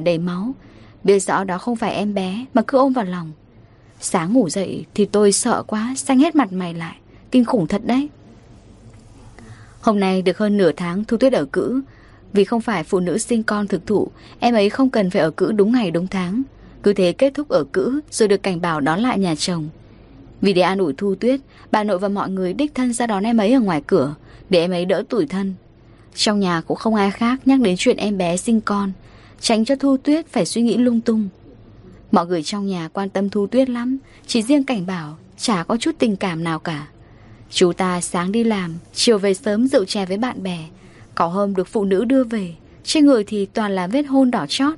đầy máu. Biết rõ đó không phải em bé mà cứ ôm vào lòng. Sáng ngủ dậy thì tôi sợ quá, xanh hết mặt mày lại. Kinh khủng thật đấy. Hôm nay được hơn nửa tháng Thu Tuyết ở cữ. Vì không phải phụ nữ sinh con thực thụ, em ấy không cần phải ở cữ đúng ngày đúng tháng. Cứ thế kết thúc ở cữ rồi được cảnh báo đón lại nhà chồng. Vì để an ủi Thu Tuyết, bà nội và mọi người đích thân ra đón em ấy ở ngoài cửa, để em ấy đỡ tủi thân. Trong nhà cũng không ai khác nhắc đến chuyện em bé sinh con, tránh cho Thu Tuyết phải suy nghĩ lung tung. Mọi người trong nhà quan tâm Thu Tuyết lắm, chỉ riêng cảnh bảo chả có chút tình cảm nào cả. Chú ta sáng đi làm, chiều về sớm rượu chè với bạn bè, có hôm được phụ nữ đưa về, trên người thì toàn là vết hôn đỏ chót.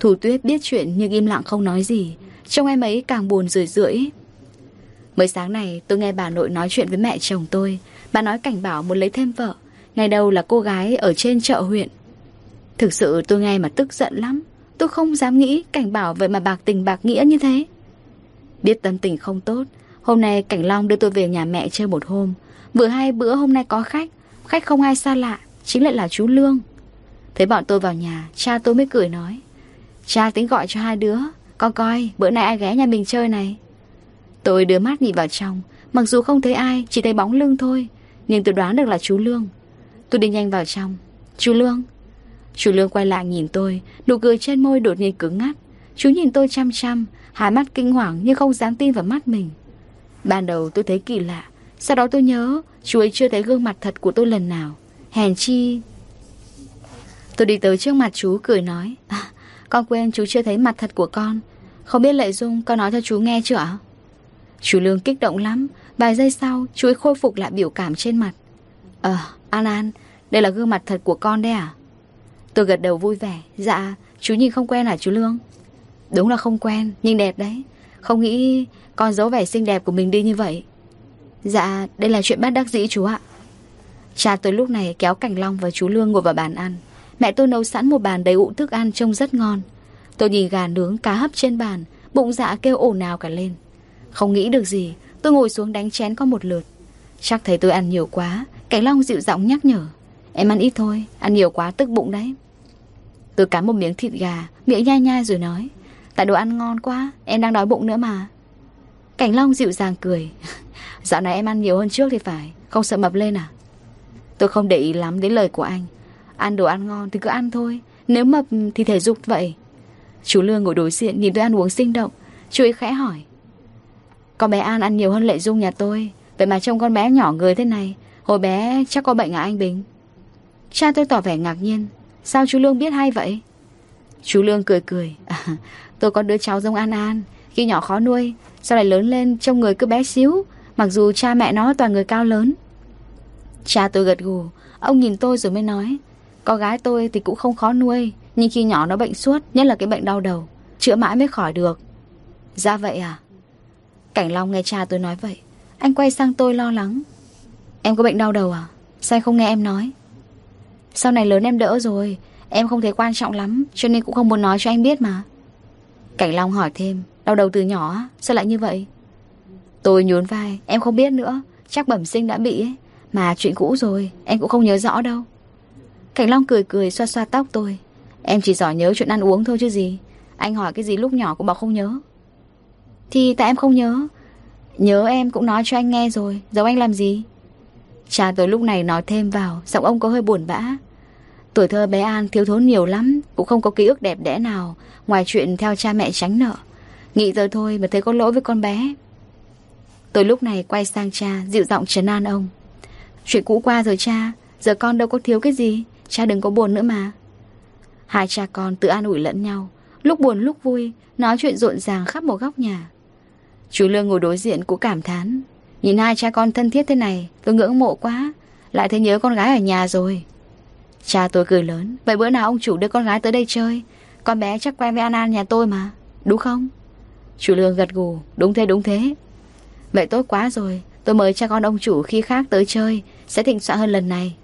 Thủ Tuyết biết chuyện nhưng im lặng không nói gì, trông em ấy càng buồn rười rượi. Mới sáng này tôi nghe bà nội nói chuyện với mẹ chồng tôi, bà nói cảnh bảo muốn lấy thêm vợ, ngày đầu là cô gái ở trên chợ huyện. Thực sự tôi nghe mà tức giận lắm, tôi không dám nghĩ cảnh bảo vậy mà bạc tình bạc nghĩa như thế. Biết tâm tình không tốt, hôm nay Cảnh Long đưa tôi về nhà mẹ chơi một hôm. Vừa hai bữa hôm nay có khách, khách không ai xa lạ, chính lại là chú Lương. Thấy bọn tôi vào nhà, cha tôi mới cười nói. Cha tính gọi cho hai đứa, con coi bữa nay ai ghé nhà mình chơi này. Tôi đưa mắt nhìn vào trong, mặc dù không thấy ai, chỉ thấy bóng lưng thôi. Nhưng tôi đoán được là chú Lương. Tôi đi nhanh vào trong. Chú Lương. Chú Lương quay lại nhìn tôi, nụ cười trên môi đột nhiên cứng ngắt. Chú nhìn tôi chăm chăm, hai mắt kinh hoàng nhưng không dám tin vào mắt mình. Ban đầu tôi thấy kỳ lạ, sau đó tôi nhớ chú ấy chưa thấy gương mặt thật của tôi lần nào. Hèn chi... Tôi đi tới trước mặt chú cười nói à, Con quên chú chưa thấy mặt thật của con Không biết Lệ Dung con nói cho chú nghe chưa ạ Chú Lương kích động lắm Vài giây sau chú ấy khôi phục lại biểu cảm trên mặt Ờ An An Đây là gương mặt thật của con đấy à Tôi gật đầu vui vẻ. Dạ chú nhìn không quen hả chú Lương? Đúng là không quen nhưng đẹp đấy. Không nghĩ con giấu vẻ xinh đẹp của mình đi như vậy. Dạ đây là chuyện bắt đắc dĩ chú ạ. Cha tôi lúc này kéo Cảnh Long và chú Lương ngồi vào bàn ăn. Mẹ tôi nấu sẵn một bàn đầy ụ thức ăn trông rất ngon. Tôi nhìn gà nướng cá hấp trên bàn Bụng dạ kêu ồn ào cả lên. Không nghĩ được gì Tôi ngồi xuống đánh chén có một lượt. Chắc thấy tôi ăn nhiều quá Cảnh Long dịu giọng nhắc nhở. Em ăn ít thôi, ăn nhiều quá tức bụng đấy. Tôi cắn một miếng thịt gà Miệng nhai nhai rồi nói Tại đồ ăn ngon quá, em đang đói bụng nữa mà. Cảnh Long dịu dàng cười Dạo này em ăn nhiều hơn trước thì phải Không sợ mập lên à? Tôi không để ý lắm đến lời của anh Ăn đồ ăn ngon thì cứ ăn thôi Nếu mập thì thể dục vậy. Chú Lương ngồi đối diện nhìn tôi ăn uống sinh động Chú ấy khẽ hỏi Con bé An ăn nhiều hơn Lệ Dung nhà tôi Vậy mà trông con bé nhỏ người thế này Hồi bé chắc có bệnh à anh Bình? Cha tôi tỏ vẻ ngạc nhiên Sao chú Lương biết hay vậy? Chú Lương cười cười. À, Tôi có đứa cháu giống An An. Khi nhỏ khó nuôi Sao lại lớn lên trông người cứ bé xíu Mặc dù cha mẹ nó toàn người cao lớn. Cha tôi gật gù Ông nhìn tôi rồi mới nói Con gái tôi thì cũng không khó nuôi Nhưng khi nhỏ nó bệnh suốt Nhất là cái bệnh đau đầu Chữa mãi mới khỏi được. Ra vậy à? Cảnh Long nghe cha tôi nói vậy Anh quay sang tôi lo lắng. Em có bệnh đau đầu à? Sao không nghe em nói? Sau này lớn em đỡ rồi. Em không thấy quan trọng lắm, Cho nên cũng không muốn nói cho anh biết mà. Cảnh Long hỏi thêm, Đau đầu từ nhỏ Sao lại như vậy? Tôi nhún vai, Em không biết nữa. Chắc bẩm sinh đã bị ấy. Mà chuyện cũ rồi, Em cũng không nhớ rõ đâu. Cảnh Long cười cười xoa xoa tóc tôi. Em chỉ giỏi nhớ chuyện ăn uống thôi chứ gì. Anh hỏi cái gì lúc nhỏ cũng bảo không nhớ. Thì tại em không nhớ. Nhớ em cũng nói cho anh nghe rồi. Giấu anh làm gì? Cha tôi lúc này nói thêm vào, Giọng ông có hơi buồn bã. Tuổi thơ bé An thiếu thốn nhiều lắm, Cũng không có ký ức đẹp đẽ nào, Ngoài chuyện theo cha mẹ tránh nợ. Nghĩ giờ thôi mà thấy có lỗi với con bé. Tôi lúc này quay sang cha, Dịu giọng trấn an ông. Chuyện cũ qua rồi cha, Giờ con đâu có thiếu cái gì, Cha đừng có buồn nữa mà. Hai cha con tự an ủi lẫn nhau, Lúc buồn lúc vui, Nói chuyện rộn ràng khắp một góc nhà. Chú Lương ngồi đối diện cũng cảm thán, Nhìn hai cha con thân thiết thế này Tôi ngưỡng mộ quá, Lại thấy nhớ con gái ở nhà rồi. Cha tôi cười lớn, Vậy bữa nào ông chủ đưa con gái tới đây chơi? Con bé chắc quen với An An nhà tôi mà, Đúng không? Chủ Lương gật gù, Đúng thế đúng thế. Vậy tốt quá rồi, Tôi mời cha con ông chủ khi khác tới chơi, Sẽ thịnh soạn hơn lần này.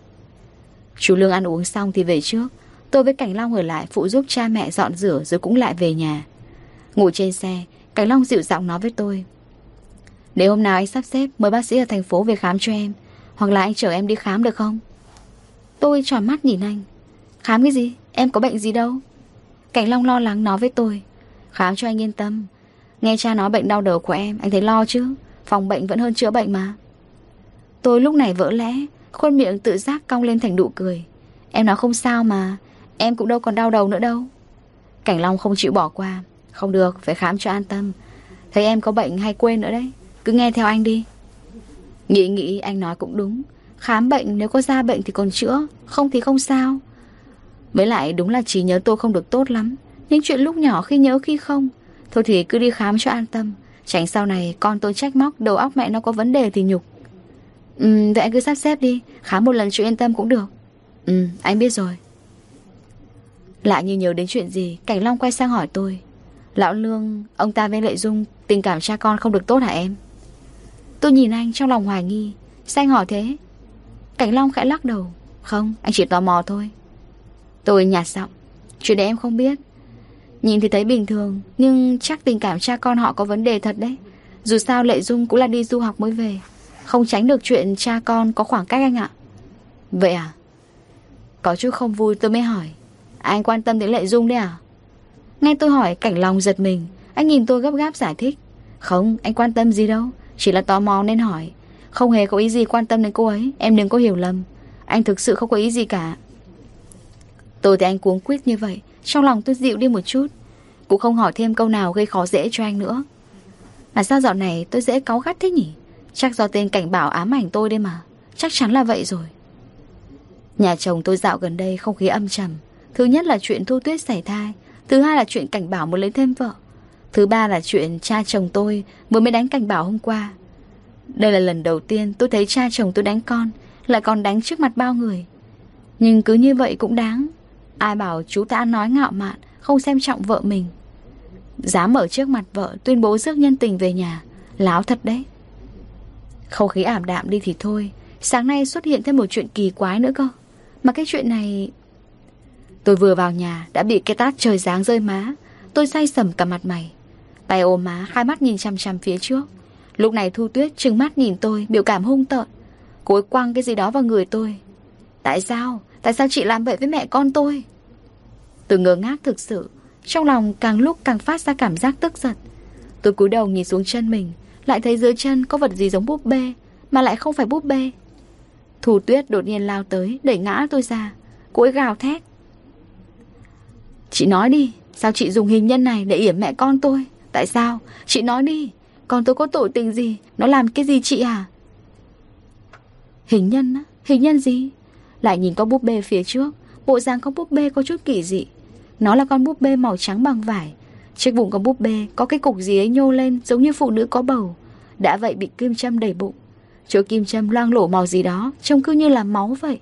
Chú Lương ăn uống xong thì về trước, Tôi với Cảnh Long ở lại phụ giúp cha mẹ dọn rửa Rồi cũng lại về nhà. Ngủ trên xe, Cảnh Long dịu giọng nói với tôi Để hôm nào anh sắp xếp, Mời bác sĩ ở thành phố về khám cho em, Hoặc là anh chở em đi khám được không? Tôi tròn mắt nhìn anh. Khám cái gì? Em có bệnh gì đâu. Cảnh Long lo lắng nói với tôi. Khám cho anh yên tâm. Nghe cha nói bệnh đau đầu của em Anh thấy lo chứ? Phòng bệnh vẫn hơn chữa bệnh mà. Tôi lúc này vỡ lẽ Khuôn miệng tự giác cong lên thành nụ cười. Em nói không sao mà Em cũng đâu còn đau đầu nữa đâu. Cảnh Long không chịu bỏ qua. Không được, phải khám cho an tâm. Thấy em có bệnh hay quên nữa đấy. Cứ nghe theo anh đi. Nghĩ nghĩ anh nói cũng đúng. Khám bệnh, nếu có ra bệnh thì còn chữa, Không thì không sao. Với lại đúng là trí nhớ tôi không được tốt lắm Những chuyện lúc nhỏ khi nhớ khi không. Thôi thì cứ đi khám cho an tâm, Tránh sau này con tôi trách móc, Đầu óc mẹ nó có vấn đề thì nhục. Ừ vậy anh cứ sắp xếp đi, Khám một lần cho yên tâm cũng được. Ừ anh biết rồi. Lại như nhớ đến chuyện gì, Cảnh Long quay sang hỏi tôi. Lão Lương, Ông ta với Lệ Dung, Tình cảm cha con không được tốt hả em? Tôi nhìn anh trong lòng hoài nghi, Sao anh hỏi thế? Cảnh Long khẽ lắc đầu. Không, anh chỉ tò mò thôi. Tôi nhạt giọng. Chuyện đấy em không biết. Nhìn thì thấy bình thường, Nhưng chắc tình cảm cha con họ có vấn đề thật đấy. Dù sao Lệ Dung cũng là đi du học mới về. Không tránh được chuyện cha con có khoảng cách anh ạ. Vậy à? Có chút không vui tôi mới hỏi. Anh quan tâm đến Lệ Dung đấy à? Nghe tôi hỏi, cảnh lòng giật mình. Anh nhìn tôi gấp gáp giải thích. Không, anh quan tâm gì đâu. Chỉ là tò mò nên hỏi. Không hề có ý gì quan tâm đến cô ấy, Em đừng có hiểu lầm. Anh thực sự không có ý gì cả. Tôi thì anh cuống quýt như vậy, Trong lòng tôi dịu đi một chút. Cũng không hỏi thêm câu nào gây khó dễ cho anh nữa. Mà sao dạo này tôi dễ cáu gắt thế nhỉ? Chắc do tên cảnh bảo ám ảnh tôi đây mà. Chắc chắn là vậy rồi. Nhà chồng tôi dạo gần đây không khí âm trầm. Thứ nhất là chuyện thu tuyết xảy thai, Thứ hai là chuyện cảnh bảo muốn lấy thêm vợ. Thứ ba là chuyện cha chồng tôi Vừa mới đánh cảnh bảo hôm qua. Đây là lần đầu tiên tôi thấy cha chồng tôi đánh con, Lại còn đánh trước mặt bao người. Nhưng cứ như vậy cũng đáng. Ai bảo chú ta nói ngạo mạn, Không xem trọng vợ mình. Dám ở trước mặt vợ tuyên bố rước nhân tình về nhà, Láo thật đấy. Không khí ảm đạm đi thì thôi, Sáng nay xuất hiện thêm một chuyện kỳ quái nữa cơ. Mà cái chuyện này Tôi vừa vào nhà, đã bị cái tát trời giáng rơi má. Tôi say sầm cả mặt mày. Tay ôm má, hai mắt nhìn chăm chăm phía trước. Lúc này Thu Tuyết trừng mắt nhìn tôi, Biểu cảm hung tợn. Cô ấy quăng cái gì đó vào người tôi. Tại sao? Tại sao chị làm vậy với mẹ con tôi? Tôi ngơ ngác thực sự. Trong lòng càng lúc càng phát ra cảm giác tức giận. Tôi cúi đầu nhìn xuống chân mình, Lại thấy dưới chân có vật gì giống búp bê, Mà lại không phải búp bê. Thủ tuyết đột nhiên lao tới, Đẩy ngã tôi ra. Cô ấy gào thét. Chị nói đi, Sao chị dùng hình nhân này để yểm mẹ con tôi? Tại sao? Chị nói đi. Con tôi có tội tình gì? Nó làm cái gì chị à Hình nhân á? Hình nhân gì? Lại nhìn con búp bê phía trước. Bộ dáng con búp bê có chút kỳ dị. Nó là con búp bê màu trắng bằng vải. Chiếc bụng con búp bê có cái cục gì ấy nhô lên Giống như phụ nữ có bầu. Đã vậy bị kim châm đầy bụng. Chỗ kim châm loang lổ màu gì đó, Trông cứ như là máu vậy.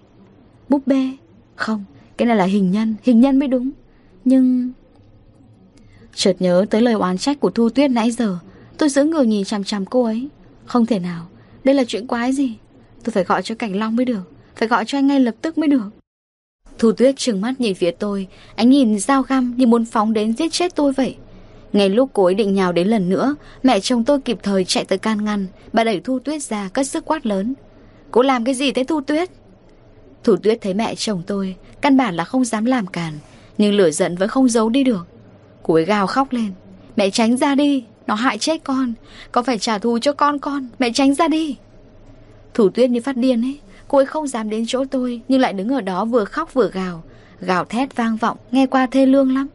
Búp bê? Không, Cái này là hình nhân. Hình nhân mới đúng. Nhưng Chợt nhớ tới lời oán trách của Thu Tuyết nãy giờ Tôi giữ người nhìn chằm chằm cô ấy. Không thể nào, Đây là chuyện quái gì? Tôi phải gọi cho Cảnh Long mới được, Phải gọi cho anh ngay lập tức mới được. Thu Tuyết trừng mắt nhìn phía tôi anh nhìn dao găm như muốn phóng đến giết chết tôi vậy. Ngay lúc cô ấy định nhào đến lần nữa, Mẹ chồng tôi kịp thời chạy tới can ngăn, Bà đẩy Thu Tuyết ra cất sức quát lớn. Cô làm cái gì thế Thu Tuyết? Thu Tuyết thấy mẹ chồng tôi, Căn bản là không dám làm cản Nhưng lửa giận vẫn không giấu đi được. Cô ấy gào khóc lên. Mẹ tránh ra đi nó hại chết con. Con phải trả thù cho con con? Mẹ tránh ra đi. Thủ tuyết như phát điên ấy. Cô ấy không dám đến chỗ tôi, Nhưng lại đứng ở đó vừa khóc vừa gào. Gào thét vang vọng, Nghe qua thê lương lắm.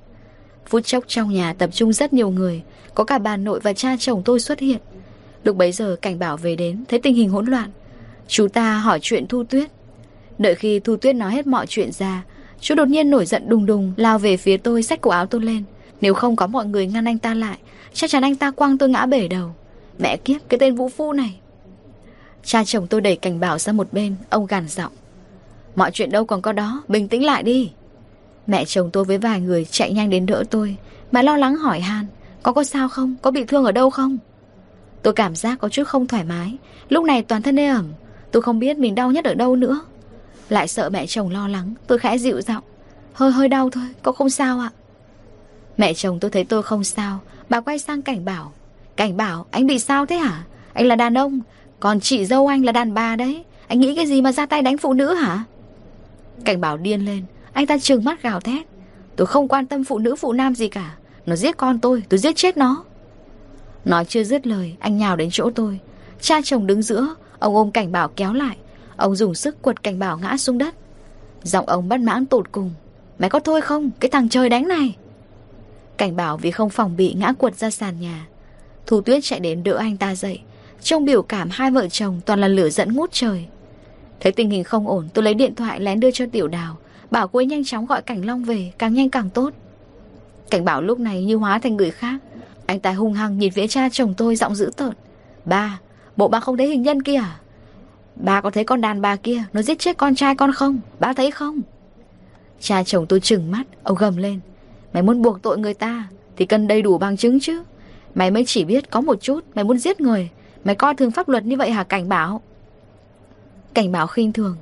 Phút chốc trong nhà tập trung rất nhiều người. Có cả bà nội và cha chồng tôi xuất hiện. Lúc bấy giờ cảnh bảo về đến, Thấy tình hình hỗn loạn. Chú ta hỏi chuyện Thu Tuyết. Đợi khi Thu Tuyết nói hết mọi chuyện ra, Chú đột nhiên nổi giận đùng đùng, Lao về phía tôi xách cổ áo tôi lên. Nếu không có mọi người ngăn anh ta lại Chắc chắn anh ta quăng tôi ngã bể đầu. Mẹ kiếp cái tên vũ phu này. Cha chồng tôi đẩy cảnh bảo ra một bên Ông gàn giọng. Mọi chuyện đâu còn có đó Bình tĩnh lại đi. Mẹ chồng tôi với vài người chạy nhanh đến đỡ tôi Mà lo lắng hỏi han Có có sao không? Có bị thương ở đâu không? Tôi cảm giác có chút không thoải mái. Lúc này toàn thân ê ẩm Tôi không biết mình đau nhất ở đâu nữa. Lại sợ mẹ chồng lo lắng Tôi khẽ dịu giọng. Hơi hơi đau thôi, có không sao ạ. Mẹ chồng tôi thấy tôi không sao. Bà quay sang cảnh bảo Cảnh bảo, anh bị sao thế hả? Anh là đàn ông còn chị dâu anh là đàn bà đấy. Anh nghĩ cái gì mà ra tay đánh phụ nữ hả? Cảnh bảo điên lên Anh ta trừng mắt gào thét. Tôi không quan tâm phụ nữ phụ nam gì cả. Nó giết con tôi Tôi giết chết nó. Nói chưa dứt lời Anh nhào đến chỗ tôi. Cha chồng đứng giữa Ông ôm cảnh bảo kéo lại. Ông dùng sức quật cảnh bảo ngã xuống đất. Giọng ông bất mãn tột cùng Mày có thôi không? Cái thằng trời đánh này. Cảnh bảo vì không phòng bị ngã quật ra sàn nhà. Thu tuyết chạy đến đỡ anh ta dậy. Trong biểu cảm hai vợ chồng toàn là lửa dẫn ngút trời. Thấy tình hình không ổn, Tôi lấy điện thoại lén đưa cho tiểu đào, Bảo cô ấy nhanh chóng gọi Cảnh Long về, Càng nhanh càng tốt. Cảnh bảo lúc này như hóa thành người khác. Anh ta hung hăng nhìn phía cha chồng tôi giọng dữ tợn. Ba, Bộ ba không thấy hình nhân kia à? Ba có thấy con đàn bà kia, Nó giết chết con trai con không? Ba thấy không? Cha chồng tôi trừng mắt, Ông gầm lên. Mày muốn buộc tội người ta Thì cần đầy đủ bằng chứng chứ. Mày mới chỉ biết có một chút, Mày muốn giết người. Mày coi thường pháp luật như vậy hả, cảnh bảo? Cảnh bảo khinh thường.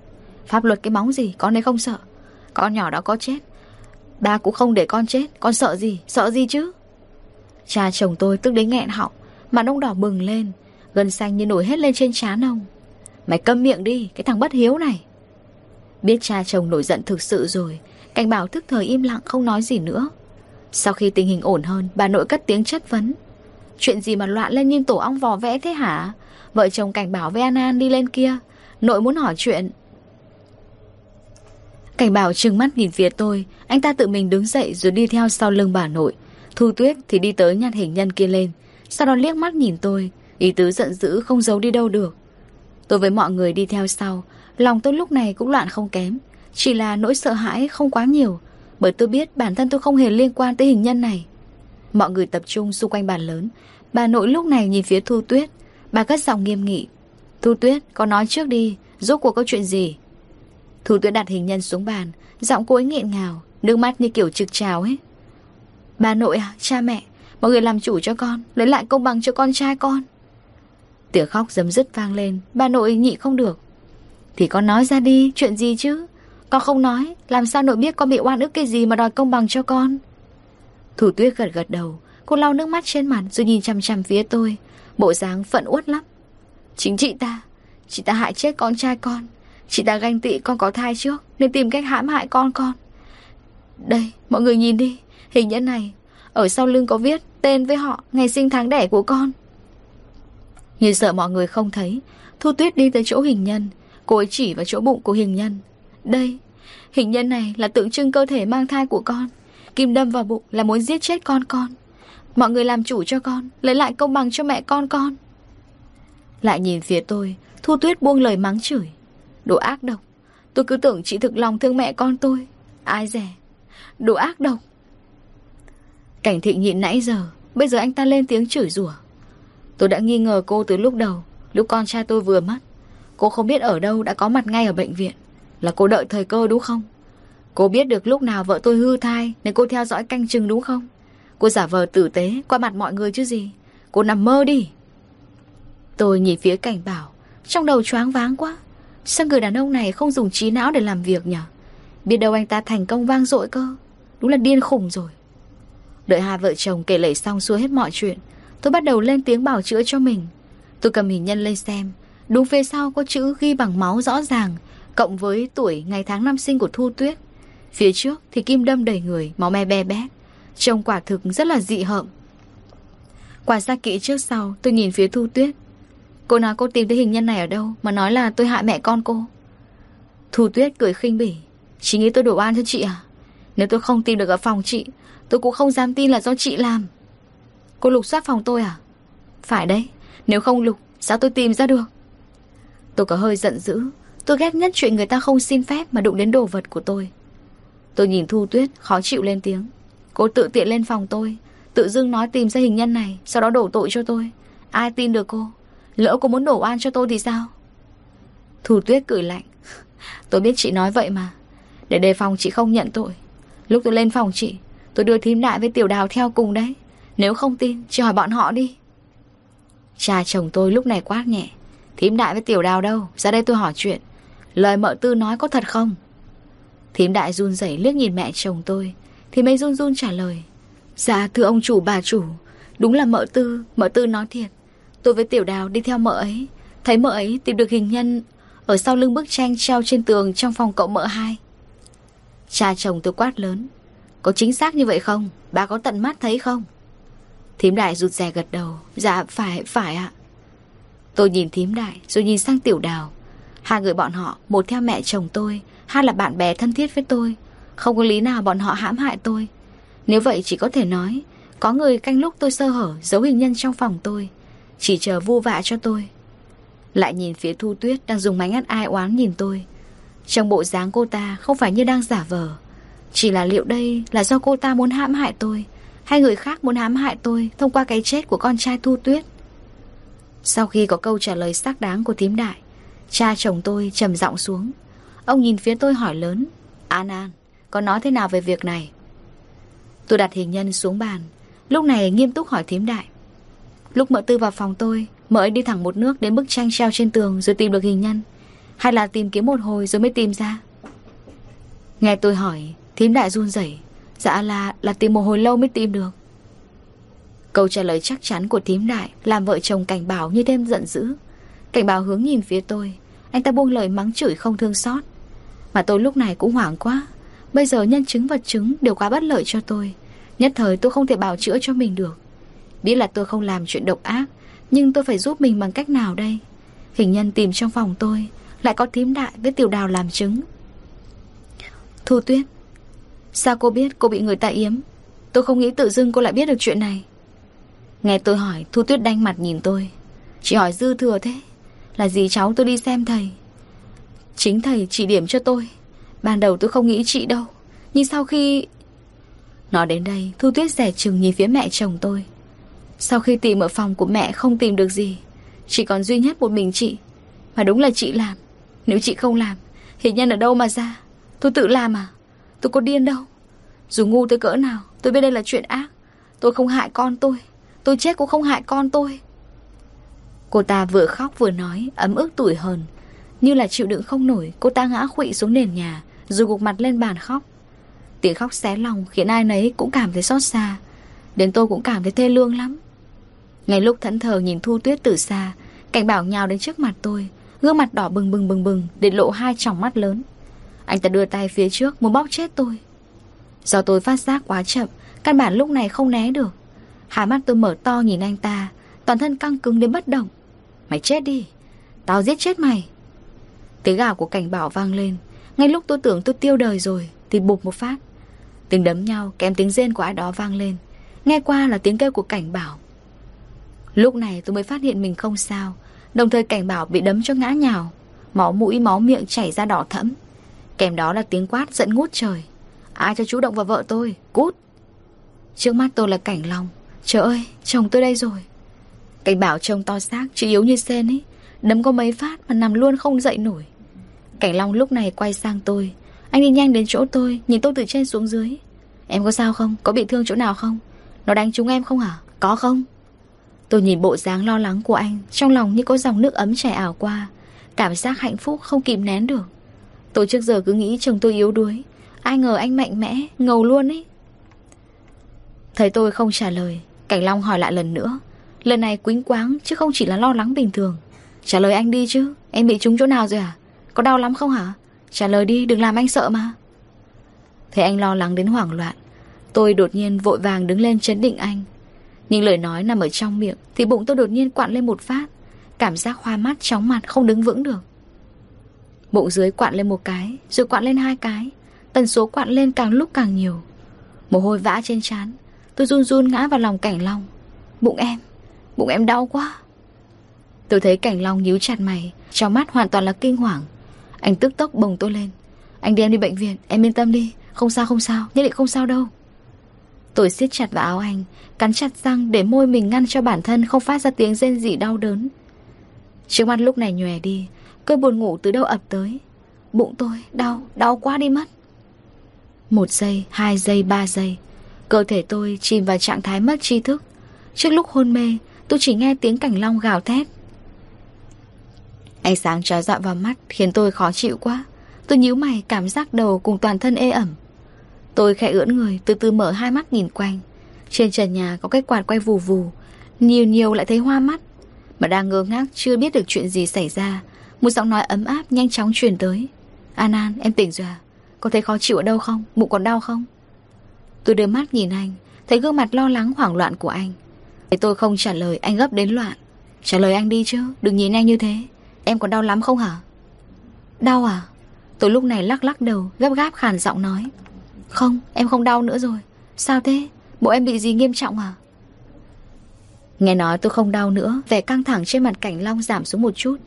Pháp luật cái móng gì, con ấy không sợ. Con nhỏ đó có chết. Ba cũng không để con chết. Con sợ gì? Sợ gì chứ? Cha chồng tôi tức đến nghẹn họng, Mặt ông đỏ bừng lên gần xanh như nổi hết lên trên trán ông. Mày câm miệng đi, Cái thằng bất hiếu này. Biết cha chồng nổi giận thực sự rồi, Cảnh bảo thức thời im lặng không nói gì nữa. Sau khi tình hình ổn hơn, Bà nội cất tiếng chất vấn. Chuyện gì mà loạn lên như tổ ong vò vẽ thế hả? Vợ chồng cảnh bảo với An An đi lên kia. Nội muốn hỏi chuyện. Cảnh bảo trừng mắt nhìn phía tôi. Anh ta tự mình đứng dậy rồi đi theo sau lưng bà nội. Thu tuyết thì đi tới nhặt hình nhân kia lên. Sau đó liếc mắt nhìn tôi. Ý tứ giận dữ không giấu đi đâu được. Tôi với mọi người đi theo sau. Lòng tôi lúc này cũng loạn không kém. Chỉ là nỗi sợ hãi không quá nhiều. Bởi tôi biết bản thân tôi không hề liên quan tới hình nhân này. Mọi người tập trung xung quanh bàn lớn. Bà nội lúc này nhìn phía Thu Tuyết. Bà cất giọng nghiêm nghị. Thu Tuyết, có nói trước đi. Rốt cuộc có chuyện gì? Thu Tuyết đặt hình nhân xuống bàn. Giọng cô ấy nghẹn ngào Nước mắt như kiểu trực trào ấy. Bà nội à, cha mẹ Mọi người làm chủ cho con Lấy lại công bằng cho con trai con. Tiếng khóc dấm dứt vang lên Bà nội nhị không được. Thì con nói ra đi, chuyện gì chứ? Con không nói, làm sao nội biết con bị oan ức cái gì Mà đòi công bằng cho con? Thủ tuyết gật gật đầu Cô lau nước mắt trên mặt rồi nhìn chằm chằm phía tôi. Bộ dáng phận uất lắm. Chính chị ta Chị ta hại chết con trai con. Chị ta ganh tị con có thai trước Nên tìm cách hãm hại con con. Đây mọi người nhìn đi Hình nhân này Ở sau lưng có viết tên với họ Ngày sinh tháng đẻ của con. Như sợ mọi người không thấy Thu Tuyết đi tới chỗ hình nhân Cô ấy chỉ vào chỗ bụng của hình nhân. Đây, Hình nhân này là tượng trưng cơ thể mang thai của con. Kim đâm vào bụng là muốn giết chết con con. Mọi người làm chủ cho con, Lấy lại công bằng cho mẹ con con. Lại nhìn phía tôi, Thu Tuyết buông lời mắng chửi. Đồ ác độc, Tôi cứ tưởng chị thực lòng thương mẹ con tôi. Ai rẻ Đồ ác độc. Cảnh thị nhịn nãy giờ, Bây giờ anh ta lên tiếng chửi rủa. Tôi đã nghi ngờ cô từ lúc đầu, Lúc con trai tôi vừa mất. Cô không biết ở đâu đã có mặt ngay ở bệnh viện. Là cô đợi thời cơ đúng không? Cô biết được lúc nào vợ tôi hư thai Nên cô theo dõi canh chừng đúng không? Cô giả vờ tử tế qua mặt mọi người chứ gì? Cô nằm mơ đi. Tôi nhìn phía cảnh bảo, Trong đầu choáng váng quá. Sao người đàn ông này không dùng trí não để làm việc nhỉ? Biết đâu anh ta thành công vang dội cơ. Đúng là điên khủng rồi. Đợi hai vợ chồng kể lể xong xuôi hết mọi chuyện, Tôi bắt đầu lên tiếng bảo chữa cho mình. Tôi cầm hình nhân lên xem, Đúng phía sau có chữ ghi bằng máu rõ ràng Cộng với tuổi ngày tháng năm sinh của Thu Tuyết, Phía trước thì kim đâm đầy người, Máu me be bét, Trông quả thực rất là dị hợm. Quả ra kỹ trước sau, tôi nhìn phía Thu Tuyết. Cô nói cô tìm thấy hình nhân này ở đâu Mà nói là tôi hại mẹ con cô? Thu Tuyết cười khinh bỉ. Chỉ nghĩ tôi đổ oan cho chị à? Nếu tôi không tìm được ở phòng chị, Tôi cũng không dám tin là do chị làm. Cô lục soát phòng tôi à? Phải đấy, Nếu không lục, sao tôi tìm ra được? Tôi có hơi giận dữ. Tôi ghét nhất chuyện người ta không xin phép Mà đụng đến đồ vật của tôi. Tôi nhìn Thu Tuyết, khó chịu lên tiếng. Cô tự tiện lên phòng tôi, Tự dưng nói tìm ra hình nhân này, Sau đó đổ tội cho tôi. Ai tin được cô? Lỡ cô muốn đổ oan cho tôi thì sao? Thu Tuyết cười lạnh. Tôi biết chị nói vậy mà. Để đề phòng chị không nhận tội. Lúc tôi lên phòng chị, Tôi đưa thím đại với tiểu đào theo cùng đấy. Nếu không tin, chị hỏi bọn họ đi. Cha chồng tôi lúc này quát nhẹ. Thím đại với tiểu đào đâu? Ra đây tôi hỏi chuyện. Lời mợ tư nói có thật không? Thím đại run rẩy liếc nhìn mẹ chồng tôi Thì mấy run run trả lời. Dạ thưa ông chủ bà chủ. Đúng là mợ tư Mợ tư nói thiệt. Tôi với tiểu đào đi theo mợ ấy. Thấy mợ ấy tìm được hình nhân Ở sau lưng bức tranh treo trên tường Trong phòng cậu mợ hai. Cha chồng tôi quát lớn. Có chính xác như vậy không? Bà có tận mắt thấy không? Thím đại rụt rè gật đầu. Dạ phải, phải ạ. Tôi nhìn thím đại rồi nhìn sang tiểu đào. Hai người bọn họ, Một theo mẹ chồng tôi, Hai là bạn bè thân thiết với tôi. Không có lý nào bọn họ hãm hại tôi. Nếu vậy chỉ có thể nói, Có người canh lúc tôi sơ hở, Giấu hình nhân trong phòng tôi. Chỉ chờ vu vạ cho tôi. Lại nhìn phía Thu Tuyết đang dùng máy ngắt ai oán nhìn tôi. Trong bộ dáng cô ta Không phải như đang giả vờ. Chỉ là liệu đây là do cô ta muốn hãm hại tôi, Hay người khác muốn hãm hại tôi Thông qua cái chết của con trai Thu Tuyết? Sau khi có câu trả lời xác đáng của thím đại Cha chồng tôi trầm giọng xuống. Ông nhìn phía tôi hỏi lớn An An, có nói thế nào về việc này? Tôi đặt hình nhân xuống bàn Lúc này nghiêm túc hỏi thím đại. Lúc mợ tư vào phòng tôi Mợ ấy đi thẳng một nước đến bức tranh treo trên tường Rồi tìm được hình nhân. Hay là tìm kiếm một hồi rồi mới tìm ra? Nghe tôi hỏi Thím đại run rẩy. Dạ là là tìm một hồi lâu mới tìm được. Câu trả lời chắc chắn của thím đại Làm vợ chồng cảnh báo như thêm giận dữ. Cảnh báo hướng nhìn phía tôi. Anh ta buông lời mắng chửi không thương xót. Mà tôi lúc này cũng hoảng quá. Bây giờ nhân chứng vật chứng đều quá bất lợi cho tôi. Nhất thời tôi không thể bảo chữa cho mình được. Biết là tôi không làm chuyện độc ác, Nhưng tôi phải giúp mình bằng cách nào đây? Hình nhân tìm trong phòng tôi, Lại có thím đại với tiểu đào làm chứng. Thu Tuyết, Sao cô biết cô bị người ta yếm? Tôi không nghĩ tự dưng cô lại biết được chuyện này. Nghe tôi hỏi, Thu Tuyết đanh mặt nhìn tôi. Chị hỏi dư thừa thế. Là gì cháu? Tôi đi xem thầy. Chính thầy chỉ điểm cho tôi. Ban đầu tôi không nghĩ chị đâu. Nhưng sau khi Nói đến đây, Thu Tuyết rẻ chừng nhìn phía mẹ chồng tôi. Sau khi tìm ở phòng của mẹ không tìm được gì, Chỉ còn duy nhất một mình chị. Mà đúng là chị làm. Nếu chị không làm Hình nhân ở đâu mà ra. Tôi tự làm à? Tôi có điên đâu. Dù ngu tới cỡ nào, Tôi biết đây là chuyện ác. Tôi không hại con tôi. Tôi chết cũng không hại con tôi. Cô ta vừa khóc vừa nói, Ấm ức tủi hờn. Như là chịu đựng không nổi, Cô ta ngã khụy xuống nền nhà Rồi gục mặt lên bàn khóc. Tiếng khóc xé lòng khiến ai nấy cũng cảm thấy xót xa. Đến tôi cũng cảm thấy thê lương lắm. Ngay lúc thẫn thờ nhìn Thu Tuyết từ xa, Cảnh bảo nhào đến trước mặt tôi, Gương mặt đỏ bừng bừng bừng bừng, Để lộ hai tròng mắt lớn. Anh ta đưa tay phía trước, muốn bóp chết tôi. Do tôi phát giác quá chậm, Căn bản lúc này không né được. Hai mắt tôi mở to nhìn anh ta, Toàn thân căng cứng đến bất động. Mày chết đi. Tao giết chết mày. Tiếng gào của cảnh bảo vang lên. Ngay lúc tôi tưởng tôi tiêu đời rồi, Thì bụp một phát. Tiếng đấm nhau kèm tiếng rên của ai đó vang lên. Nghe qua là tiếng kêu của cảnh bảo. Lúc này tôi mới phát hiện mình không sao. Đồng thời cảnh bảo bị đấm cho ngã nhào. Máu mũi, máu miệng chảy ra đỏ thẫm. Kèm đó là tiếng quát giận ngút trời. Ai cho chú động vào vợ tôi? Cút! Trước mắt tôi là cảnh long. Trời ơi, chồng tôi đây rồi. Cảnh bảo trông to xác Chỉ yếu như sen ấy. Đấm có mấy phát mà nằm luôn không dậy nổi. Cảnh long lúc này quay sang tôi. Anh đi nhanh đến chỗ tôi, Nhìn tôi từ trên xuống dưới. Em có sao không? Có bị thương chỗ nào không? Nó đánh chúng em không hả? Có không? Tôi nhìn bộ dáng lo lắng của anh, Trong lòng như có dòng nước ấm chảy ảo qua. Cảm giác hạnh phúc không kìm nén được. Tôi trước giờ cứ nghĩ chồng tôi yếu đuối. Ai ngờ anh mạnh mẽ, Ngầu luôn ấy. Thấy tôi không trả lời, Cảnh Long hỏi lại lần nữa. Lần này quính quáng chứ không chỉ là lo lắng bình thường. Trả lời anh đi chứ, Em bị trúng chỗ nào rồi à Có đau lắm không hả? Trả lời đi, đừng làm anh sợ mà. Thấy anh lo lắng đến hoảng loạn. Tôi đột nhiên vội vàng đứng lên chấn định anh. Nhưng lời nói nằm ở trong miệng Thì bụng tôi đột nhiên quặn lên một phát. Cảm giác hoa mắt chóng mặt không đứng vững được. Bụng dưới quặn lên một cái, Rồi quặn lên hai cái. Tần số quặn lên càng lúc càng nhiều. Mồ hôi vã trên trán. Tôi run run ngã vào lòng cảnh long. Bụng em Bụng em đau quá. Tôi thấy cảnh long nhíu chặt mày Trong mắt hoàn toàn là kinh hoàng. Anh tức tốc bồng tôi lên. Anh đem đi bệnh viện Em yên tâm đi. Không sao không sao Nhất định không sao đâu. Tôi siết chặt vào áo anh Cắn chặt răng để môi mình ngăn cho bản thân Không phát ra tiếng rên rỉ đau đớn. Trước mắt lúc này nhòe đi Cơn buồn ngủ từ đâu ập tới. Bụng tôi đau, đau quá đi mất. Một giây, hai giây, ba giây Cơ thể tôi chìm vào trạng thái mất tri thức. Trước lúc hôn mê Tôi chỉ nghe tiếng cảnh long gào thét. Ánh sáng trói dọi vào mắt Khiến tôi khó chịu quá. Tôi nhíu mày, cảm giác đầu cùng toàn thân ê ẩm. Tôi khẽ ưỡn người, Từ từ mở hai mắt nhìn quanh. Trên trần nhà có cái quạt quay vù vù. Nhiều nhiều lại thấy hoa mắt. Mà đang ngơ ngác, chưa biết được chuyện gì xảy ra. Một giọng nói ấm áp nhanh chóng truyền tới. An An, em tỉnh rồi à? Có thấy khó chịu ở đâu không? Bụng còn đau không? Tôi đưa mắt nhìn anh, Thấy gương mặt lo lắng hoảng loạn của anh. Thấy tôi không trả lời anh gấp đến loạn. Trả lời anh đi chứ Đừng nhìn anh như thế. Em còn đau lắm không hả? Đau à? Tôi lúc này lắc lắc đầu Gấp gáp khàn giọng nói. Không em không đau nữa rồi. Sao thế? Bộ em bị gì nghiêm trọng à? Nghe nói tôi không đau nữa Vẻ căng thẳng trên mặt cảnh long giảm xuống một chút.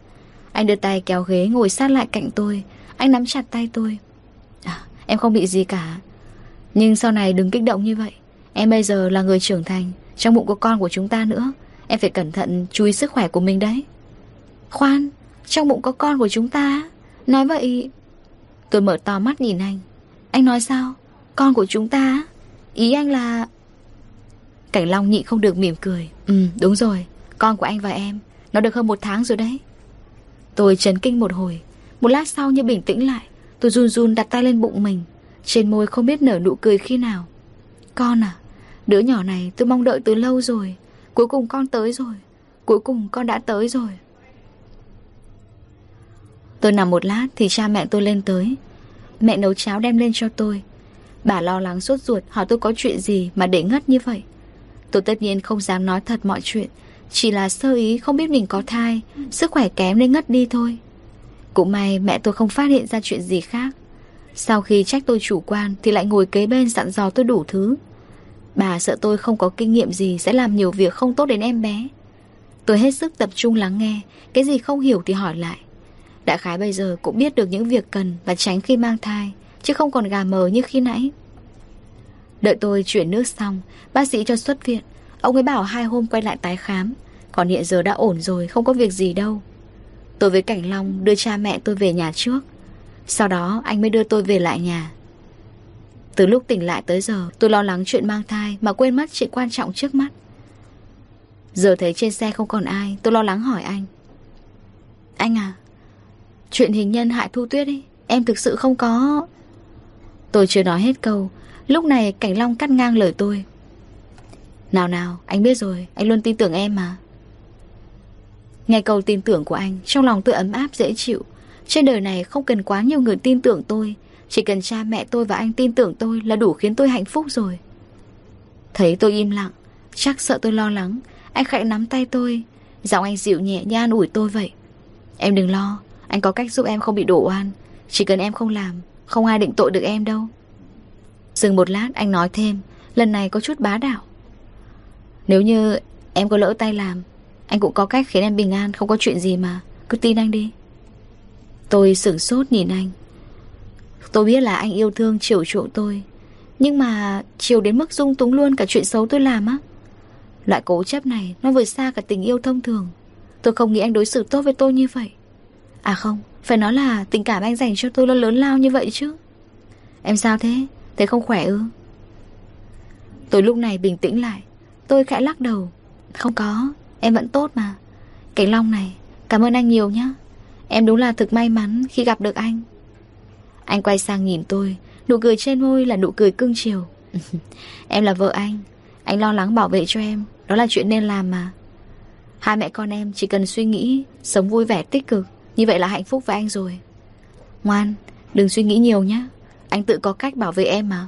Anh đưa tay kéo ghế ngồi sát lại cạnh tôi. Anh nắm chặt tay tôi. À, Em không bị gì cả. Nhưng sau này đừng kích động như vậy. Em bây giờ là người trưởng thành. Trong bụng của con của chúng ta nữa. Em phải cẩn thận chú ý sức khỏe của mình đấy. Khoan, Trong bụng có con của chúng ta Nói vậy, Tôi mở to mắt nhìn anh. Anh nói sao? Con của chúng ta Ý anh là Cảnh Long nhị không được mỉm cười. Ừ đúng rồi, Con của anh và em, Nó được hơn một tháng rồi đấy. Tôi chấn kinh một hồi. Một lát sau như bình tĩnh lại, Tôi run run đặt tay lên bụng mình. Trên môi không biết nở nụ cười khi nào. Con à? Đứa nhỏ này tôi mong đợi từ lâu rồi. Cuối cùng con tới rồi. Cuối cùng con đã tới rồi. Tôi nằm một lát thì cha mẹ tôi lên tới. Mẹ nấu cháo đem lên cho tôi. Bà lo lắng sốt ruột, hỏi tôi có chuyện gì mà để ngất như vậy. Tôi tất nhiên không dám nói thật mọi chuyện, Chỉ là sơ ý không biết mình có thai, Sức khỏe kém nên ngất đi thôi. Cũng may mẹ tôi không phát hiện ra chuyện gì khác. Sau khi trách tôi chủ quan Thì lại ngồi kế bên dặn dò tôi đủ thứ. Bà sợ tôi không có kinh nghiệm gì Sẽ làm nhiều việc không tốt đến em bé. Tôi hết sức tập trung lắng nghe, Cái gì không hiểu thì hỏi lại. Đại khái bây giờ cũng biết được những việc cần Và tránh khi mang thai, Chứ không còn gà mờ như khi nãy. Đợi tôi chuyển nước xong, Bác sĩ cho xuất viện. Ông ấy bảo hai hôm quay lại tái khám. Còn hiện giờ đã ổn rồi, không có việc gì đâu. Tôi với Cảnh Long đưa cha mẹ tôi về nhà trước. Sau đó, anh mới đưa tôi về lại nhà. Từ lúc tỉnh lại tới giờ, Tôi lo lắng chuyện mang thai Mà quên mất chuyện quan trọng trước mắt. Giờ thấy trên xe không còn ai, Tôi lo lắng hỏi anh. Anh à Chuyện hình nhân hại thu tuyết ấy, Em thực sự không có. Tôi chưa nói hết câu, Lúc này Cảnh Long cắt ngang lời tôi. Nào nào, anh biết rồi, Anh luôn tin tưởng em mà. Nghe câu tin tưởng của anh, Trong lòng tôi ấm áp, dễ chịu. Trên đời này không cần quá nhiều người tin tưởng tôi chỉ cần cha mẹ tôi và anh tin tưởng tôi Là đủ khiến tôi hạnh phúc rồi. Thấy tôi im lặng, Chắc sợ tôi lo lắng, Anh khẽ nắm tay tôi, Giọng anh dịu nhẹ như an ủi tôi vậy. Em đừng lo, Anh có cách giúp em không bị đổ oan. Chỉ cần em không làm, Không ai định tội được em đâu. Dừng một lát, anh nói thêm, Lần này có chút bá đạo. Nếu như em có lỡ tay làm, Anh cũng có cách khiến em bình an, Không có chuyện gì mà. Cứ tin anh đi. Tôi sửng sốt nhìn anh. Tôi biết là anh yêu thương, chiều chuộng tôi. Nhưng mà chiều đến mức dung túng luôn cả chuyện xấu tôi làm á. Loại cố chấp này, Nó vượt xa cả tình yêu thông thường. Tôi không nghĩ anh đối xử tốt với tôi như vậy. À không, Phải nói là tình cảm anh dành cho tôi nó lớn lao như vậy chứ. Em sao thế? Thế không khỏe ư? Tôi lúc này bình tĩnh lại. Tôi khẽ lắc đầu. Không có, Em vẫn tốt mà. Cảnh Long này, Cảm ơn anh nhiều nhé Em đúng là thực may mắn khi gặp được anh. Anh quay sang nhìn tôi, Nụ cười trên môi là nụ cười cưng chiều. Em là vợ anh Anh lo lắng bảo vệ cho em, Đó là chuyện nên làm mà. Hai mẹ con em chỉ cần suy nghĩ, Sống vui vẻ tích cực, Như vậy là hạnh phúc với anh rồi. Ngoan, Đừng suy nghĩ nhiều nhé, anh tự có cách bảo vệ em mà.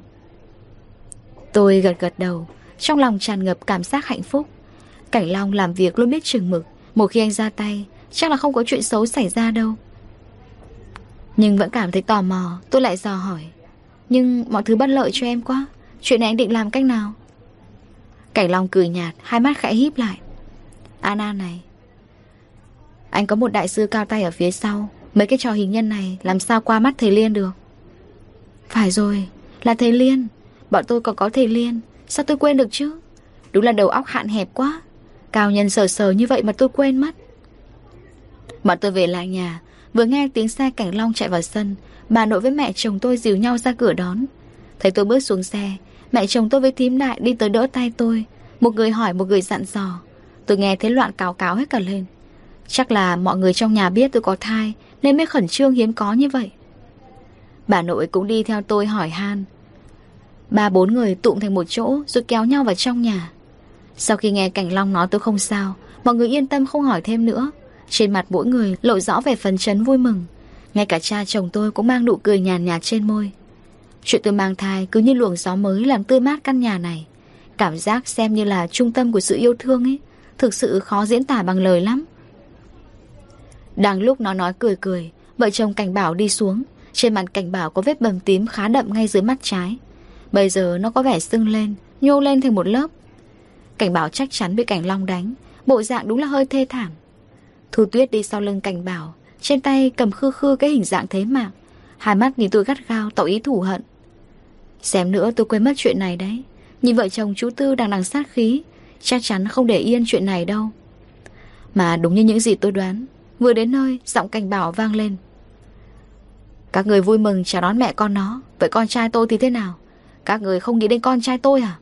Tôi gật gật đầu, Trong lòng tràn ngập cảm giác hạnh phúc. Cảnh Long làm việc luôn biết chừng mực, Một khi anh ra tay, Chắc là không có chuyện xấu xảy ra đâu. Nhưng vẫn cảm thấy tò mò Tôi lại dò hỏi. Nhưng mọi thứ bất lợi cho em quá Chuyện này anh định làm cách nào? Cảnh Long cười nhạt Hai mắt khẽ híp lại. Anna này Anh có một đại sư cao tay ở phía sau Mấy cái trò hình nhân này Làm sao qua mắt thầy Liên được? Phải rồi, là thầy Liên. Bọn tôi còn có thầy Liên Sao tôi quên được chứ? Đúng là đầu óc hạn hẹp quá. Cao nhân sờ sờ như vậy mà tôi quên mất. Bọn tôi về lại nhà Vừa nghe tiếng xe cảnh long chạy vào sân, Bà nội với mẹ chồng tôi dìu nhau ra cửa đón. Thấy tôi bước xuống xe, Mẹ chồng tôi với thím đại đi tới đỡ tay tôi. Một người hỏi, một người dặn dò. Tôi nghe thấy loạn cáo cáo hết cả lên. Chắc là mọi người trong nhà biết tôi có thai, Nên mới khẩn trương hiếm có như vậy. Bà nội cũng đi theo tôi hỏi han. Ba bốn người tụm thành một chỗ Rồi kéo nhau vào trong nhà. Sau khi nghe Cảnh Long nói tôi không sao, Mọi người yên tâm không hỏi thêm nữa. Trên mặt mỗi người lộ rõ vẻ phần chấn vui mừng Ngay cả cha chồng tôi cũng mang nụ cười nhàn nhạt trên môi Chuyện tôi mang thai cứ như luồng gió mới làm tươi mát căn nhà này. Cảm giác xem như là trung tâm của sự yêu thương ấy. Thực sự khó diễn tả bằng lời lắm. Đang lúc nó nói cười cười, vợ chồng cảnh bảo đi xuống. Trên mặt cảnh bảo có vết bầm tím khá đậm ngay dưới mắt trái. Bây giờ nó có vẻ sưng lên, nhô lên thành một lớp. Cảnh bảo chắc chắn bị cảnh long đánh. Bộ dạng đúng là hơi thê thảm. Thu tuyết đi sau lưng cảnh bảo, trên tay cầm khư khư cái hình dạng thế mạng. Hai mắt nhìn tôi gắt gao tỏ ý thủ hận. Xem nữa tôi quên mất chuyện này đấy. Nhìn vợ chồng chú Tư đang đằng sát khí, chắc chắn không để yên chuyện này đâu. Mà đúng như những gì tôi đoán, vừa đến nơi, giọng cảnh bảo vang lên. Các người vui mừng chào đón mẹ con nó, vậy con trai tôi thì thế nào? Các người không nghĩ đến con trai tôi à?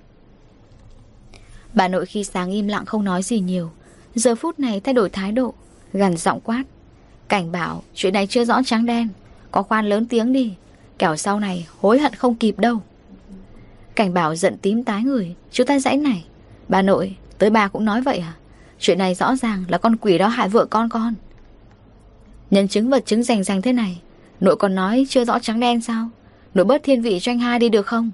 Bà nội khi sáng im lặng không nói gì nhiều, giờ phút này thay đổi thái độ, gần giọng quát. Cảnh bảo, chuyện này chưa rõ trắng đen, có khoan lớn tiếng đi, kẻo sau này hối hận không kịp đâu. Cảnh bảo giận tím tái người, chú ta dãy này. Bà nội, tới bà cũng nói vậy à? Chuyện này rõ ràng là con quỷ đó hại vợ con con. Nhân chứng vật chứng rành rành thế này, nội còn nói chưa rõ trắng đen sao? Nội bớt thiên vị cho anh hai đi được không?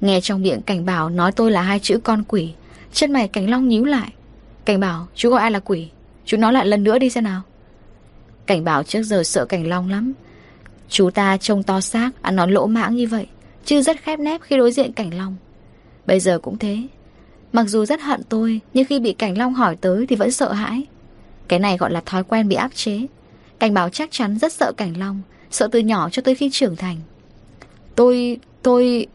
Nghe trong miệng cảnh bảo nói tôi là hai chữ con quỷ, chân mày cảnh long nhíu lại. Cảnh bảo, chú gọi ai là quỷ? Chú nói lại lần nữa đi xem nào. Cảnh bảo trước giờ sợ cảnh long lắm, Chú ta trông to xác Ăn nói lỗ mãng như vậy Chứ rất khép nép khi đối diện Cảnh Long. Bây giờ cũng thế. Mặc dù rất hận tôi Nhưng khi bị Cảnh Long hỏi tới thì vẫn sợ hãi. Cái này gọi là thói quen bị áp chế. Cảnh Bảo chắc chắn rất sợ Cảnh Long Sợ từ nhỏ cho tới khi trưởng thành. Tôi... tôi...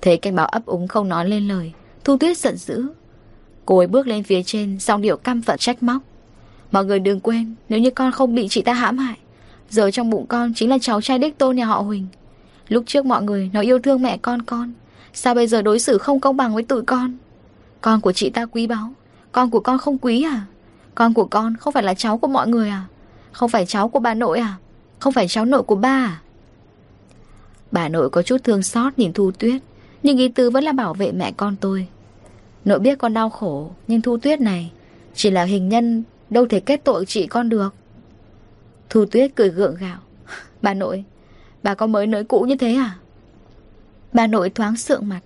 Thế Cảnh Bảo ấp úng không nói lên lời Thu Tuyết giận dữ. Cô ấy bước lên phía trên Xong điệu căm phận trách móc. Mọi người đừng quên, Nếu như con không bị chị ta hãm hại, Giờ trong bụng con chính là cháu trai đích tôn nhà họ Huỳnh. Lúc trước mọi người nó yêu thương mẹ con con, Sao bây giờ đối xử không công bằng với tụi con? Con của chị ta quý báu, Con của con không quý à? Con của con không phải là cháu của mọi người à? Không phải cháu của bà nội à? Không phải cháu nội của ba à? Bà nội có chút thương xót nhìn Thu Tuyết, Nhưng ý tứ vẫn là bảo vệ mẹ con tôi. Nội biết con đau khổ, Nhưng Thu Tuyết này Chỉ là hình nhân Đâu thể kết tội chị con được Thu Tuyết cười gượng gạo. Bà nội, bà có mới nới cũ như thế à? Bà nội thoáng sượng mặt,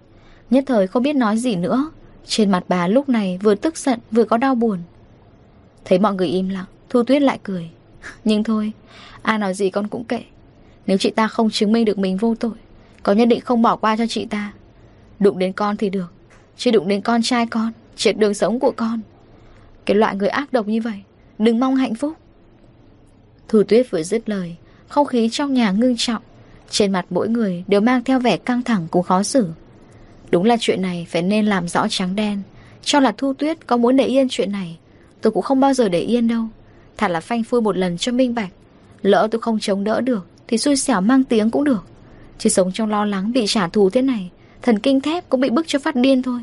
nhất thời không biết nói gì nữa. Trên mặt bà lúc này vừa tức giận vừa có đau buồn. Thấy mọi người im lặng, Thu Tuyết lại cười. Nhưng thôi, ai nói gì con cũng kệ. Nếu chị ta không chứng minh được mình vô tội, có nhất định không bỏ qua cho chị ta. Đụng đến con thì được, chứ đụng đến con trai con, triệt đường sống của con. Cái loại người ác độc như vậy, đừng mong hạnh phúc. Thu Tuyết vừa dứt lời, không khí trong nhà ngưng trọng. Trên mặt mỗi người đều mang theo vẻ căng thẳng cũng khó xử. Đúng là chuyện này phải nên làm rõ trắng đen. Cho là Thu Tuyết có muốn để yên chuyện này, tôi cũng không bao giờ để yên đâu. Thật là phanh phui một lần cho minh bạch. Lỡ tôi không chống đỡ được, thì xui xẻo mang tiếng cũng được. Chỉ sống trong lo lắng bị trả thù thế này, thần kinh thép cũng bị bức cho phát điên thôi.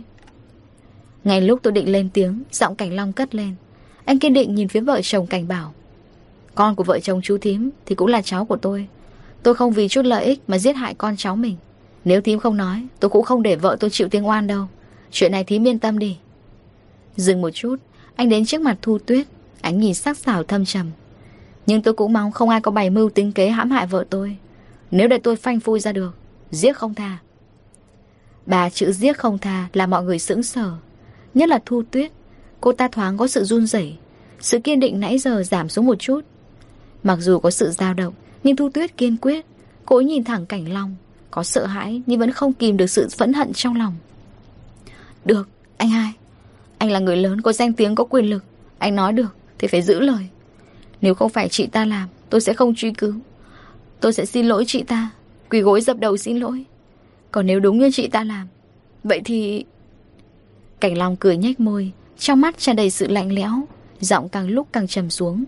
Ngay lúc tôi định lên tiếng, giọng cảnh long cất lên. Anh kiên định nhìn phía vợ chồng cảnh bảo. Con của vợ chồng chú thím Thì cũng là cháu của tôi. Tôi không vì chút lợi ích mà giết hại con cháu mình. Nếu thím không nói Tôi cũng không để vợ tôi chịu tiếng oan đâu. Chuyện này thím yên tâm đi. Dừng một chút Anh đến trước mặt Thu Tuyết. Anh nhìn sắc sảo thâm trầm. Nhưng tôi cũng mong không ai có bày mưu tính kế hãm hại vợ tôi. Nếu để tôi phanh phui ra được Giết không tha. Bà chữ giết không tha là mọi người sững sờ. Nhất là Thu Tuyết. Cô ta thoáng có sự run rẩy. Sự kiên định nãy giờ giảm xuống một chút. Mặc dù có sự dao động Nhưng Thu Tuyết kiên quyết. Cô ấy nhìn thẳng cảnh Long. Có sợ hãi nhưng vẫn không kìm được sự phẫn hận trong lòng. Được, anh hai. Anh là người lớn có danh tiếng có quyền lực. Anh nói được thì phải giữ lời. Nếu không phải chị ta làm Tôi sẽ không truy cứu. Tôi sẽ xin lỗi chị ta. Quỳ gối dập đầu xin lỗi. Còn nếu đúng như chị ta làm Vậy thì... Cảnh Long cười nhếch môi, Trong mắt tràn đầy sự lạnh lẽo, Giọng càng lúc càng trầm xuống.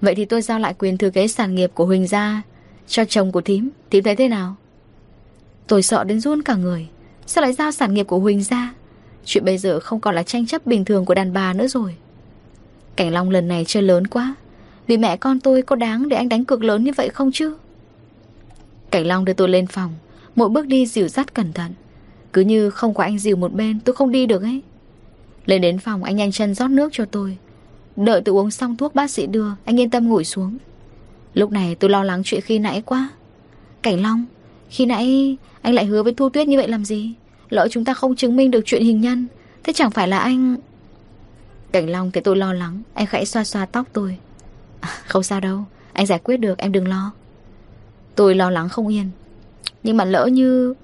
Vậy thì tôi giao lại quyền thừa kế sản nghiệp của Huỳnh gia Cho chồng của thím Thím thấy thế nào? Tôi sợ đến run cả người, Sao lại giao sản nghiệp của Huỳnh gia? Chuyện bây giờ không còn là tranh chấp bình thường của đàn bà nữa rồi. Cảnh Long lần này chơi lớn quá, Vì mẹ con tôi có đáng để anh đánh cược lớn như vậy không chứ? Cảnh Long đưa tôi lên phòng, Mỗi bước đi dìu dắt cẩn thận. Cứ như không có anh dìu một bên tôi không đi được ấy. Lên đến phòng anh nhanh chân rót nước cho tôi. Đợi tôi uống xong thuốc bác sĩ đưa Anh yên tâm ngồi xuống. Lúc này tôi lo lắng chuyện khi nãy quá. Cảnh Long Khi nãy anh lại hứa với Thu Tuyết như vậy làm gì? Lỡ chúng ta không chứng minh được chuyện hình nhân Thế chẳng phải là anh Cảnh Long thấy tôi lo lắng Anh khẽ xoa xoa tóc tôi. À, Không sao đâu Anh giải quyết được em đừng lo. Tôi lo lắng không yên. Nhưng mà lỡ như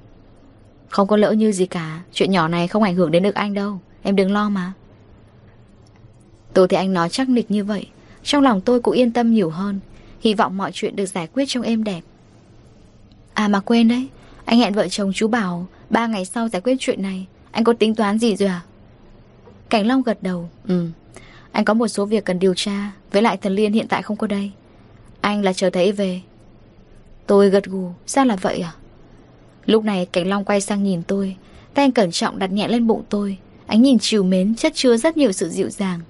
không có lỡ như gì cả. Chuyện nhỏ này không ảnh hưởng đến được anh đâu. Em đừng lo mà. Tôi thấy anh nói chắc nịch như vậy. Trong lòng tôi cũng yên tâm nhiều hơn. Hy vọng mọi chuyện được giải quyết trong êm đẹp. À mà quên đấy. Anh hẹn vợ chồng chú Bảo Ba ngày sau giải quyết chuyện này. Anh có tính toán gì rồi à? Cảnh Long gật đầu. Ừ. Anh có một số việc cần điều tra. Với lại thần liên hiện tại không có đây. Anh là chờ thấy về. Tôi gật gù. Sao là vậy à? Lúc này Cảnh Long quay sang nhìn tôi, Tay anh cẩn trọng đặt nhẹ lên bụng tôi, Ánh nhìn chiều mến, chất chứa rất nhiều sự dịu dàng.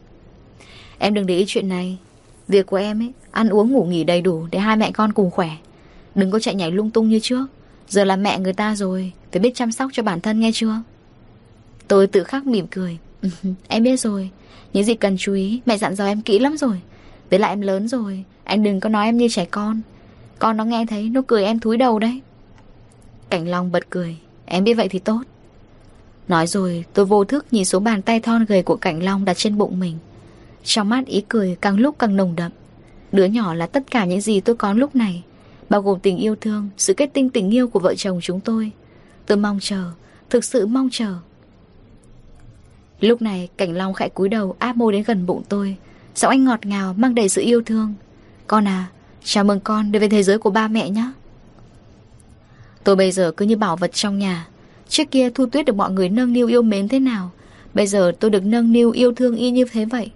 Em đừng để ý chuyện này. Việc của em ấy, Ăn uống ngủ nghỉ đầy đủ Để hai mẹ con cùng khỏe. Đừng có chạy nhảy lung tung như trước. Giờ là mẹ người ta rồi, Phải biết chăm sóc cho bản thân nghe chưa? Tôi tự khắc mỉm cười. Em biết rồi. Những gì cần chú ý, Mẹ dặn dò em kỹ lắm rồi. Với lại em lớn rồi, Anh đừng có nói em như trẻ con. Con nó nghe thấy, Nó cười em thúi đầu đấy. Cảnh Long bật cười. Em biết vậy thì tốt. Nói rồi, tôi vô thức nhìn xuống bàn tay thon gầy của Cảnh Long đặt trên bụng mình. Trong mắt ý cười càng lúc càng nồng đậm. Đứa nhỏ là tất cả những gì tôi có lúc này, Bao gồm tình yêu thương, Sự kết tinh tình yêu của vợ chồng chúng tôi. Tôi mong chờ, Thực sự mong chờ. Lúc này, Cảnh Long khẽ cúi đầu áp môi đến gần bụng tôi, Giọng anh ngọt ngào mang đầy sự yêu thương. Con à Chào mừng con đến với thế giới của ba mẹ nhé. Tôi bây giờ cứ như bảo vật trong nhà. Trước kia Thu Tuyết được mọi người nâng niu yêu mến thế nào, Bây giờ tôi được nâng niu yêu thương y như thế vậy.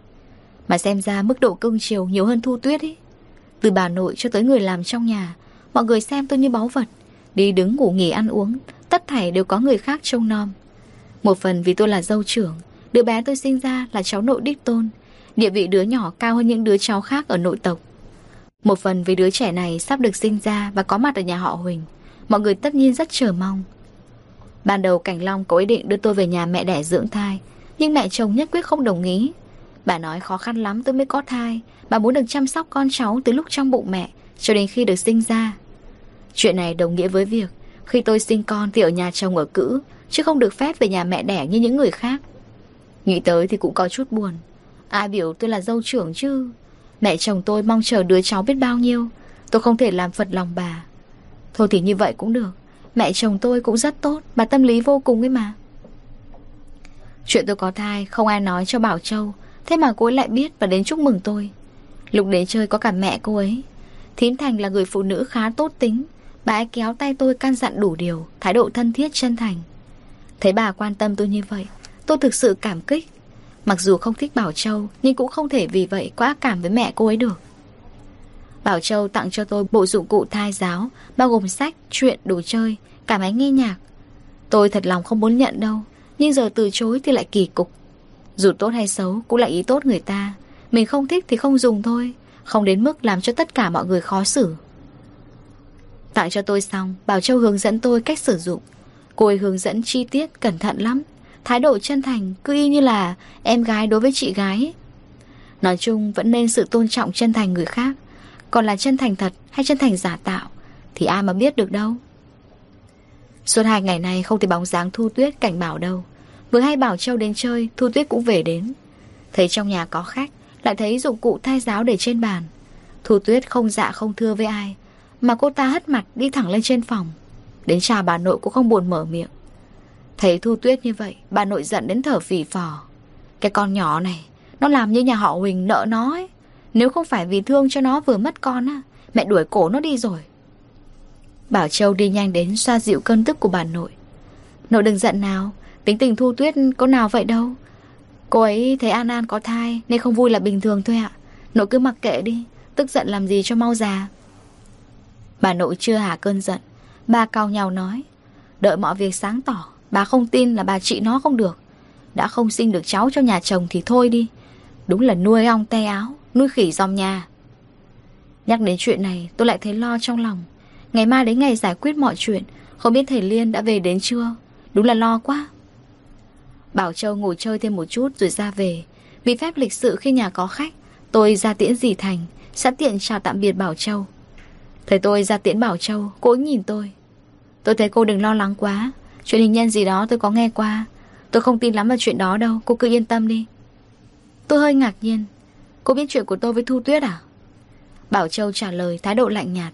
Mà xem ra mức độ cưng chiều nhiều hơn Thu Tuyết ấy Từ bà nội cho tới người làm trong nhà, Mọi người xem tôi như báu vật. Đi đứng ngủ nghỉ ăn uống, Tất thảy đều có người khác trông nom. Một phần vì tôi là dâu trưởng, Đứa bé tôi sinh ra là cháu nội đích tôn, Địa vị đứa nhỏ cao hơn những đứa cháu khác ở nội tộc. Một phần vì đứa trẻ này sắp được sinh ra Và có mặt ở nhà họ Huỳnh. Mọi người tất nhiên rất chờ mong. Ban đầu Cảnh Long có ý định đưa tôi về nhà mẹ đẻ dưỡng thai, Nhưng mẹ chồng nhất quyết không đồng ý. Bà nói khó khăn lắm tôi mới có thai. Bà muốn được chăm sóc con cháu từ lúc trong bụng mẹ Cho đến khi được sinh ra. Chuyện này đồng nghĩa với việc Khi tôi sinh con thì ở nhà chồng ở cữ, Chứ không được phép về nhà mẹ đẻ như những người khác. Nghĩ tới thì cũng có chút buồn. Ai biểu tôi là dâu trưởng chứ? Mẹ chồng tôi mong chờ đứa cháu biết bao nhiêu. Tôi không thể làm phật lòng bà. Thôi thì như vậy cũng được. Mẹ chồng tôi cũng rất tốt, Bà tâm lý vô cùng ấy mà. Chuyện tôi có thai, không ai nói cho Bảo Châu. Thế mà cô ấy lại biết và đến chúc mừng tôi. Lúc đến chơi có cả mẹ cô ấy. Thím Thành là người phụ nữ khá tốt tính. Bà ấy kéo tay tôi căn dặn đủ điều, Thái độ thân thiết chân thành. Thấy bà quan tâm tôi như vậy, Tôi thực sự cảm kích. Mặc dù không thích Bảo Châu, Nhưng cũng không thể vì vậy quá cảm với mẹ cô ấy được. Bảo Châu tặng cho tôi bộ dụng cụ thai giáo Bao gồm sách, truyện, đồ chơi Cả máy nghe nhạc. Tôi thật lòng không muốn nhận đâu Nhưng giờ từ chối thì lại kỳ cục. Dù tốt hay xấu cũng là ý tốt người ta. Mình không thích thì không dùng thôi Không đến mức làm cho tất cả mọi người khó xử. Tặng cho tôi xong Bảo Châu hướng dẫn tôi cách sử dụng. Cô ấy hướng dẫn chi tiết cẩn thận lắm Thái độ chân thành cứ y như là Em gái đối với chị gái. Nói chung vẫn nên sự tôn trọng chân thành người khác. Còn là chân thành thật hay chân thành giả tạo Thì ai mà biết được đâu. Suốt hai ngày này không thấy bóng dáng Thu Tuyết cảnh bảo đâu. Vừa hay Bảo Châu đến chơi, Thu Tuyết cũng về đến. Thấy trong nhà có khách, Lại thấy dụng cụ thai giáo để trên bàn. Thu Tuyết không dạ không thưa với ai, Mà cô ta hất mặt đi thẳng lên trên phòng. Đến chào bà nội cũng không buồn mở miệng. Thấy Thu Tuyết như vậy, Bà nội giận đến thở phì phò. Cái con nhỏ này, Nó làm như nhà họ Huỳnh nợ nó ấy. Nếu không phải vì thương cho nó vừa mất con á, Mẹ đuổi cổ nó đi rồi. Bảo Châu đi nhanh đến xoa dịu cơn tức của bà nội. Nội đừng giận nào, Tính tình Thu Tuyết có nào vậy đâu. Cô ấy thấy An An có thai Nên không vui là bình thường thôi ạ. Nội cứ mặc kệ đi, Tức giận làm gì cho mau già. Bà nội chưa hả cơn giận, Bà cao nhau nói, Đợi mọi việc sáng tỏ, Bà không tin là bà chị nó không được. Đã không sinh được cháu cho nhà chồng thì thôi đi. Đúng là nuôi ong te áo. Nuôi khỉ dòm nhà. Nhắc đến chuyện này, tôi lại thấy lo trong lòng. Ngày mai đến ngày giải quyết mọi chuyện, Không biết thầy Liên đã về đến chưa? Đúng là lo quá. Bảo Châu ngồi chơi thêm một chút rồi ra về. Vì phép lịch sự khi nhà có khách, Tôi ra tiễn dì Thành, Sẵn tiện chào tạm biệt Bảo Châu. Thầy tôi ra tiễn Bảo Châu, Cô ấy nhìn tôi. Tôi thấy cô đừng lo lắng quá. Chuyện hình nhân gì đó tôi có nghe qua. Tôi không tin lắm vào chuyện đó đâu, Cô cứ yên tâm đi. Tôi hơi ngạc nhiên. Cô biết chuyện của tôi với Thu Tuyết à? Bảo Châu trả lời thái độ lạnh nhạt.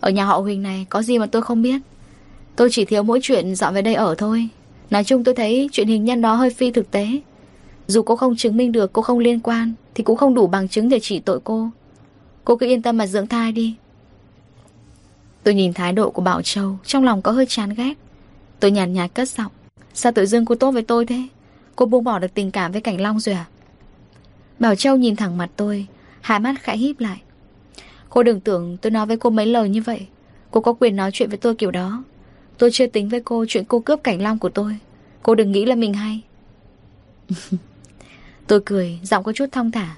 Ở nhà họ Huỳnh này có gì mà tôi không biết? Tôi chỉ thiếu mỗi chuyện dọn về đây ở thôi. Nói chung tôi thấy chuyện hình nhân đó hơi phi thực tế. Dù cô không chứng minh được cô không liên quan Thì cũng không đủ bằng chứng để chỉ tội cô. Cô cứ yên tâm mà dưỡng thai đi. Tôi nhìn thái độ của Bảo Châu Trong lòng có hơi chán ghét. Tôi nhàn nhạt, cất giọng. Sao tự dưng cô tốt với tôi thế? Cô buông bỏ được tình cảm với Cảnh Long rồi à? Bảo Châu nhìn thẳng mặt tôi, Hai mắt khẽ híp lại. Cô đừng tưởng tôi nói với cô mấy lời như vậy. Cô có quyền nói chuyện với tôi kiểu đó. Tôi chưa tính với cô chuyện cô cướp Cảnh Long của tôi. Cô đừng nghĩ là mình hay. Tôi cười, Giọng có chút thong thả.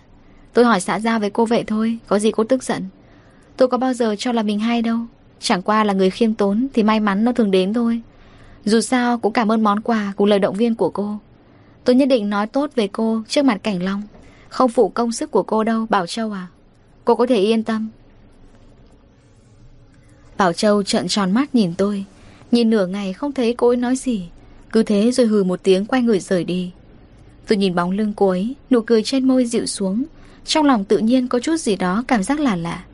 Tôi hỏi xã giao với cô vậy thôi, Có gì cô tức giận? Tôi có bao giờ cho là mình hay đâu. Chẳng qua là người khiêm tốn Thì may mắn nó thường đến thôi. Dù sao cũng cảm ơn món quà Cùng lời động viên của cô. Tôi nhất định nói tốt về cô trước mặt Cảnh Long. Không phụ công sức của cô đâu, Bảo Châu à. Cô có thể yên tâm. Bảo Châu trợn tròn mắt nhìn tôi. Nhìn nửa ngày không thấy cô ấy nói gì. Cứ thế rồi hừ một tiếng quay người rời đi. Tôi nhìn bóng lưng cô ấy, Nụ cười trên môi dịu xuống. Trong lòng tự nhiên có chút gì đó cảm giác là lạ.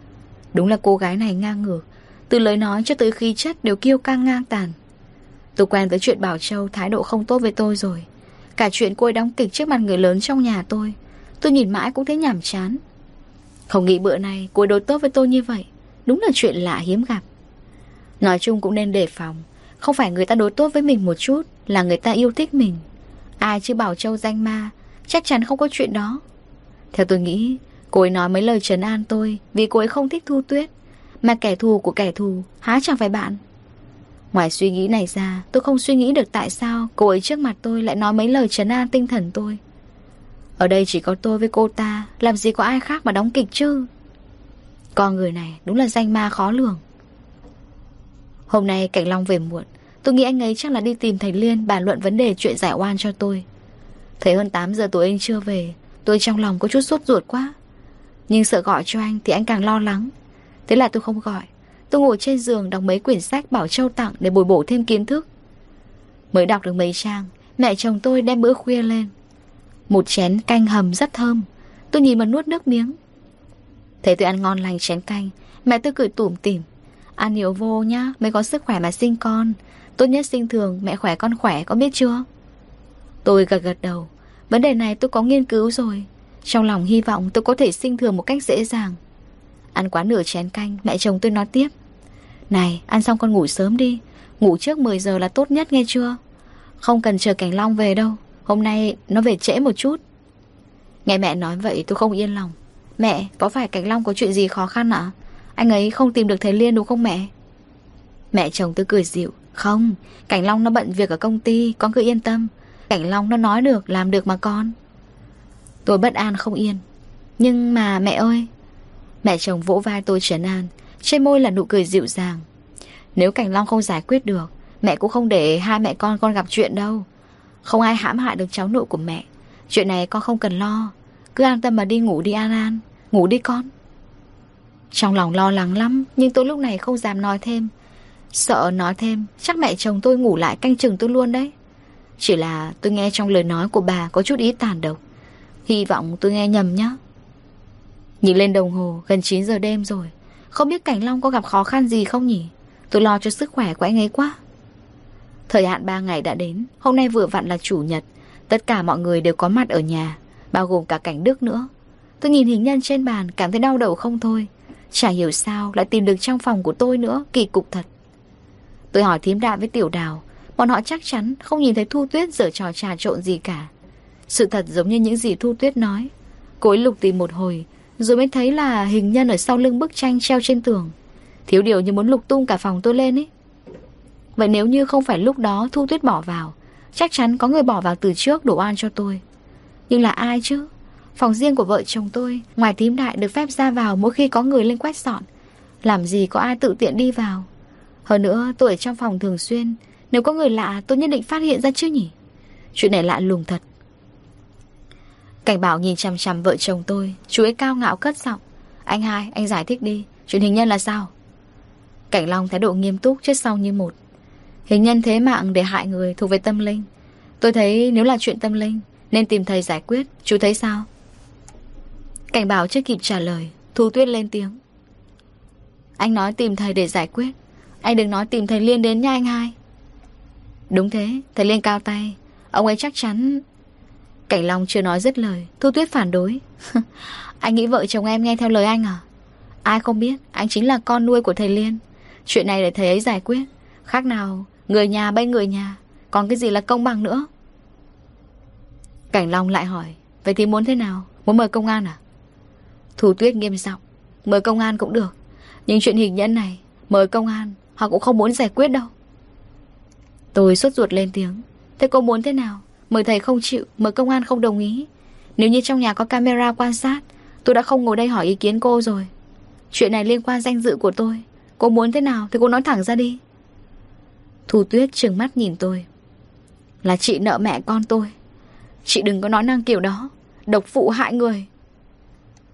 Đúng là cô gái này ngang ngược. Từ lời nói cho tới khí chất đều kiêu căng ngang tàn. Tôi quen với chuyện Bảo Châu Thái độ không tốt với tôi rồi. Cả chuyện cô ấy đóng kịch trước mặt người lớn trong nhà tôi. Tôi nhìn mãi cũng thấy nhàm chán. Không nghĩ bữa nay cô đối tốt với tôi như vậy, Đúng là chuyện lạ hiếm gặp. Nói chung cũng nên đề phòng, Không phải người ta đối tốt với mình một chút Là người ta yêu thích mình. Ai chứ bảo châu danh ma, Chắc chắn không có chuyện đó. Theo tôi nghĩ, Cô ấy nói mấy lời trấn an tôi Vì cô ấy không thích thu tuyết, Mà kẻ thù của kẻ thù, Há chẳng phải bạn? Ngoài suy nghĩ này ra, Tôi không suy nghĩ được tại sao Cô ấy trước mặt tôi lại nói mấy lời trấn an tinh thần tôi. Ở đây chỉ có tôi với cô ta, Làm gì có ai khác mà đóng kịch chứ? Con người này đúng là danh ma khó lường. Hôm nay Cảnh Long về muộn, Tôi nghĩ anh ấy chắc là đi tìm thầy Liên Bàn luận vấn đề chuyện giải oan cho tôi. Thấy hơn 8 giờ tối anh chưa về, Tôi trong lòng có chút sốt ruột quá. Nhưng sợ gọi cho anh thì anh càng lo lắng. Thế là tôi không gọi, Tôi ngồi trên giường đọc mấy quyển sách Bảo Châu tặng Để bồi bổ thêm kiến thức. Mới đọc được mấy trang, Mẹ chồng tôi đem bữa khuya lên. Một chén canh hầm rất thơm. Tôi nhìn mà nuốt nước miếng. Thấy tôi ăn ngon lành chén canh, Mẹ tôi cười tủm tỉm. Ăn nhiều vô nhá, Mới có sức khỏe mà sinh con. Tốt nhất sinh thường, mẹ khỏe con khỏe, có biết chưa? Tôi gật gật đầu. Vấn đề này tôi có nghiên cứu rồi. Trong lòng hy vọng tôi có thể sinh thường một cách dễ dàng. Ăn quá nửa chén canh, Mẹ chồng tôi nói tiếp. Này, ăn xong con ngủ sớm đi. Ngủ trước 10 giờ là tốt nhất nghe chưa? Không cần chờ Cảnh Long về đâu. Hôm nay nó về trễ một chút. Nghe mẹ nói vậy tôi không yên lòng. Mẹ, có phải Cảnh Long có chuyện gì khó khăn ạ? Anh ấy không tìm được thầy Liên đúng không mẹ? Mẹ chồng tôi cười dịu. Không Cảnh Long nó bận việc ở công ty, Con cứ yên tâm. Cảnh Long nó nói được, làm được mà con. Tôi bất an không yên. Nhưng mà mẹ ơi, Mẹ chồng vỗ vai tôi trấn an. Trên môi là nụ cười dịu dàng. Nếu Cảnh Long không giải quyết được, Mẹ cũng không để hai mẹ con con gặp chuyện đâu. Không ai hãm hại được cháu nội của mẹ. Chuyện này con không cần lo. Cứ an tâm mà đi ngủ đi, An An. Ngủ đi con. Trong lòng lo lắng lắm, Nhưng tôi lúc này không dám nói thêm. Sợ nói thêm, Chắc mẹ chồng tôi ngủ lại canh chừng tôi luôn đấy. Chỉ là tôi nghe trong lời nói của bà Có chút ý tàn độc. Hy vọng tôi nghe nhầm nhá. Nhìn lên đồng hồ, gần 9 giờ đêm rồi. Không biết Cảnh Long có gặp khó khăn gì không nhỉ? Tôi lo cho sức khỏe của anh ấy quá. Thời hạn 3 ngày đã đến, Hôm nay vừa vặn là chủ nhật. Tất cả mọi người đều có mặt ở nhà, Bao gồm cả cảnh Đức nữa. Tôi nhìn hình nhân trên bàn, Cảm thấy đau đầu không thôi. Chả hiểu sao lại tìm được trong phòng của tôi nữa, Kỳ cục thật. Tôi hỏi thím đạm với tiểu đào, Bọn họ chắc chắn không nhìn thấy Thu Tuyết giở trò trà trộn gì cả. Sự thật giống như những gì Thu Tuyết nói. Cô ấy lục tìm một hồi, Rồi mới thấy là hình nhân ở sau lưng bức tranh treo trên tường. Thiếu điều như muốn lục tung cả phòng tôi lên ấy. Vậy nếu như không phải lúc đó Thu Tuyết bỏ vào, Chắc chắn có người bỏ vào từ trước đổ oan cho tôi. Nhưng là ai chứ? Phòng riêng của vợ chồng tôi, Ngoài thím đại được phép ra vào mỗi khi có người lên quét dọn. Làm gì có ai tự tiện đi vào? Hơn nữa, tôi ở trong phòng thường xuyên. Nếu có người lạ, tôi nhất định phát hiện ra chứ nhỉ? Chuyện này lạ lùng thật. Cảnh bảo nhìn chằm chằm vợ chồng tôi, Chú ấy cao ngạo cất giọng. Anh hai, anh giải thích đi, Chuyện hình nhân là sao? Cảnh Long thái độ nghiêm túc, chết sau như một. Hình nhân thế mạng để hại người thuộc về tâm linh. Tôi thấy nếu là chuyện tâm linh, Nên tìm thầy giải quyết. Chú thấy sao? Cảnh bảo chưa kịp trả lời, Thu tuyết lên tiếng. Anh nói tìm thầy để giải quyết. Anh đừng nói tìm thầy Liên đến nha anh hai. Đúng thế, Thầy Liên cao tay. Ông ấy chắc chắn. Cảnh Long chưa nói dứt lời, Thu tuyết phản đối. Anh nghĩ vợ chồng em nghe theo lời anh à? Ai không biết, Anh chính là con nuôi của thầy Liên. Chuyện này để thầy ấy giải quyết. Khác nào Người nhà bên người nhà, Còn cái gì là công bằng nữa? Cảnh Long lại hỏi, Vậy thì muốn thế nào? Muốn mời công an à? Thủ tuyết nghiêm giọng, Mời công an cũng được, Nhưng chuyện hình nhẫn này, Mời công an, Họ cũng không muốn giải quyết đâu. Tôi sốt ruột lên tiếng, Thế cô muốn thế nào? Mời thầy không chịu, Mời công an không đồng ý. Nếu như trong nhà có camera quan sát, Tôi đã không ngồi đây hỏi ý kiến cô rồi. Chuyện này liên quan danh dự của tôi, Cô muốn thế nào thì cô nói thẳng ra đi. Thu Tuyết trừng mắt nhìn tôi. Là chị nợ mẹ con tôi. Chị đừng có nói năng kiểu đó. Độc phụ hại người.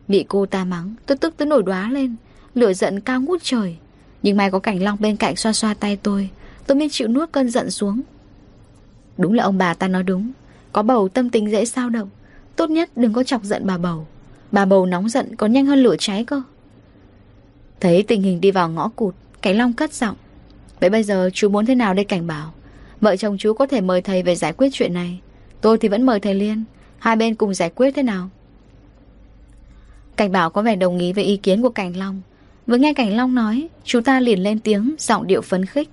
Bị cô ta mắng Tôi tức tới nổi đoá lên. Lửa giận cao ngút trời. Nhưng may có cảnh long bên cạnh xoa xoa tay tôi Tôi mới chịu nuốt cơn giận xuống. Đúng là ông bà ta nói đúng. Có bầu tâm tình dễ sao động. Tốt nhất đừng có chọc giận bà bầu. Bà bầu nóng giận còn nhanh hơn lửa cháy cơ. Thấy tình hình đi vào ngõ cụt Cảnh Long cất giọng. Vậy bây giờ chú muốn thế nào đây cảnh bảo? Vợ chồng chú có thể mời thầy về giải quyết chuyện này. Tôi thì vẫn mời thầy Liên. Hai bên cùng giải quyết thế nào? Cảnh bảo có vẻ đồng ý với ý kiến của Cảnh Long. Vừa nghe Cảnh Long nói, Chú ta liền lên tiếng, Giọng điệu phấn khích.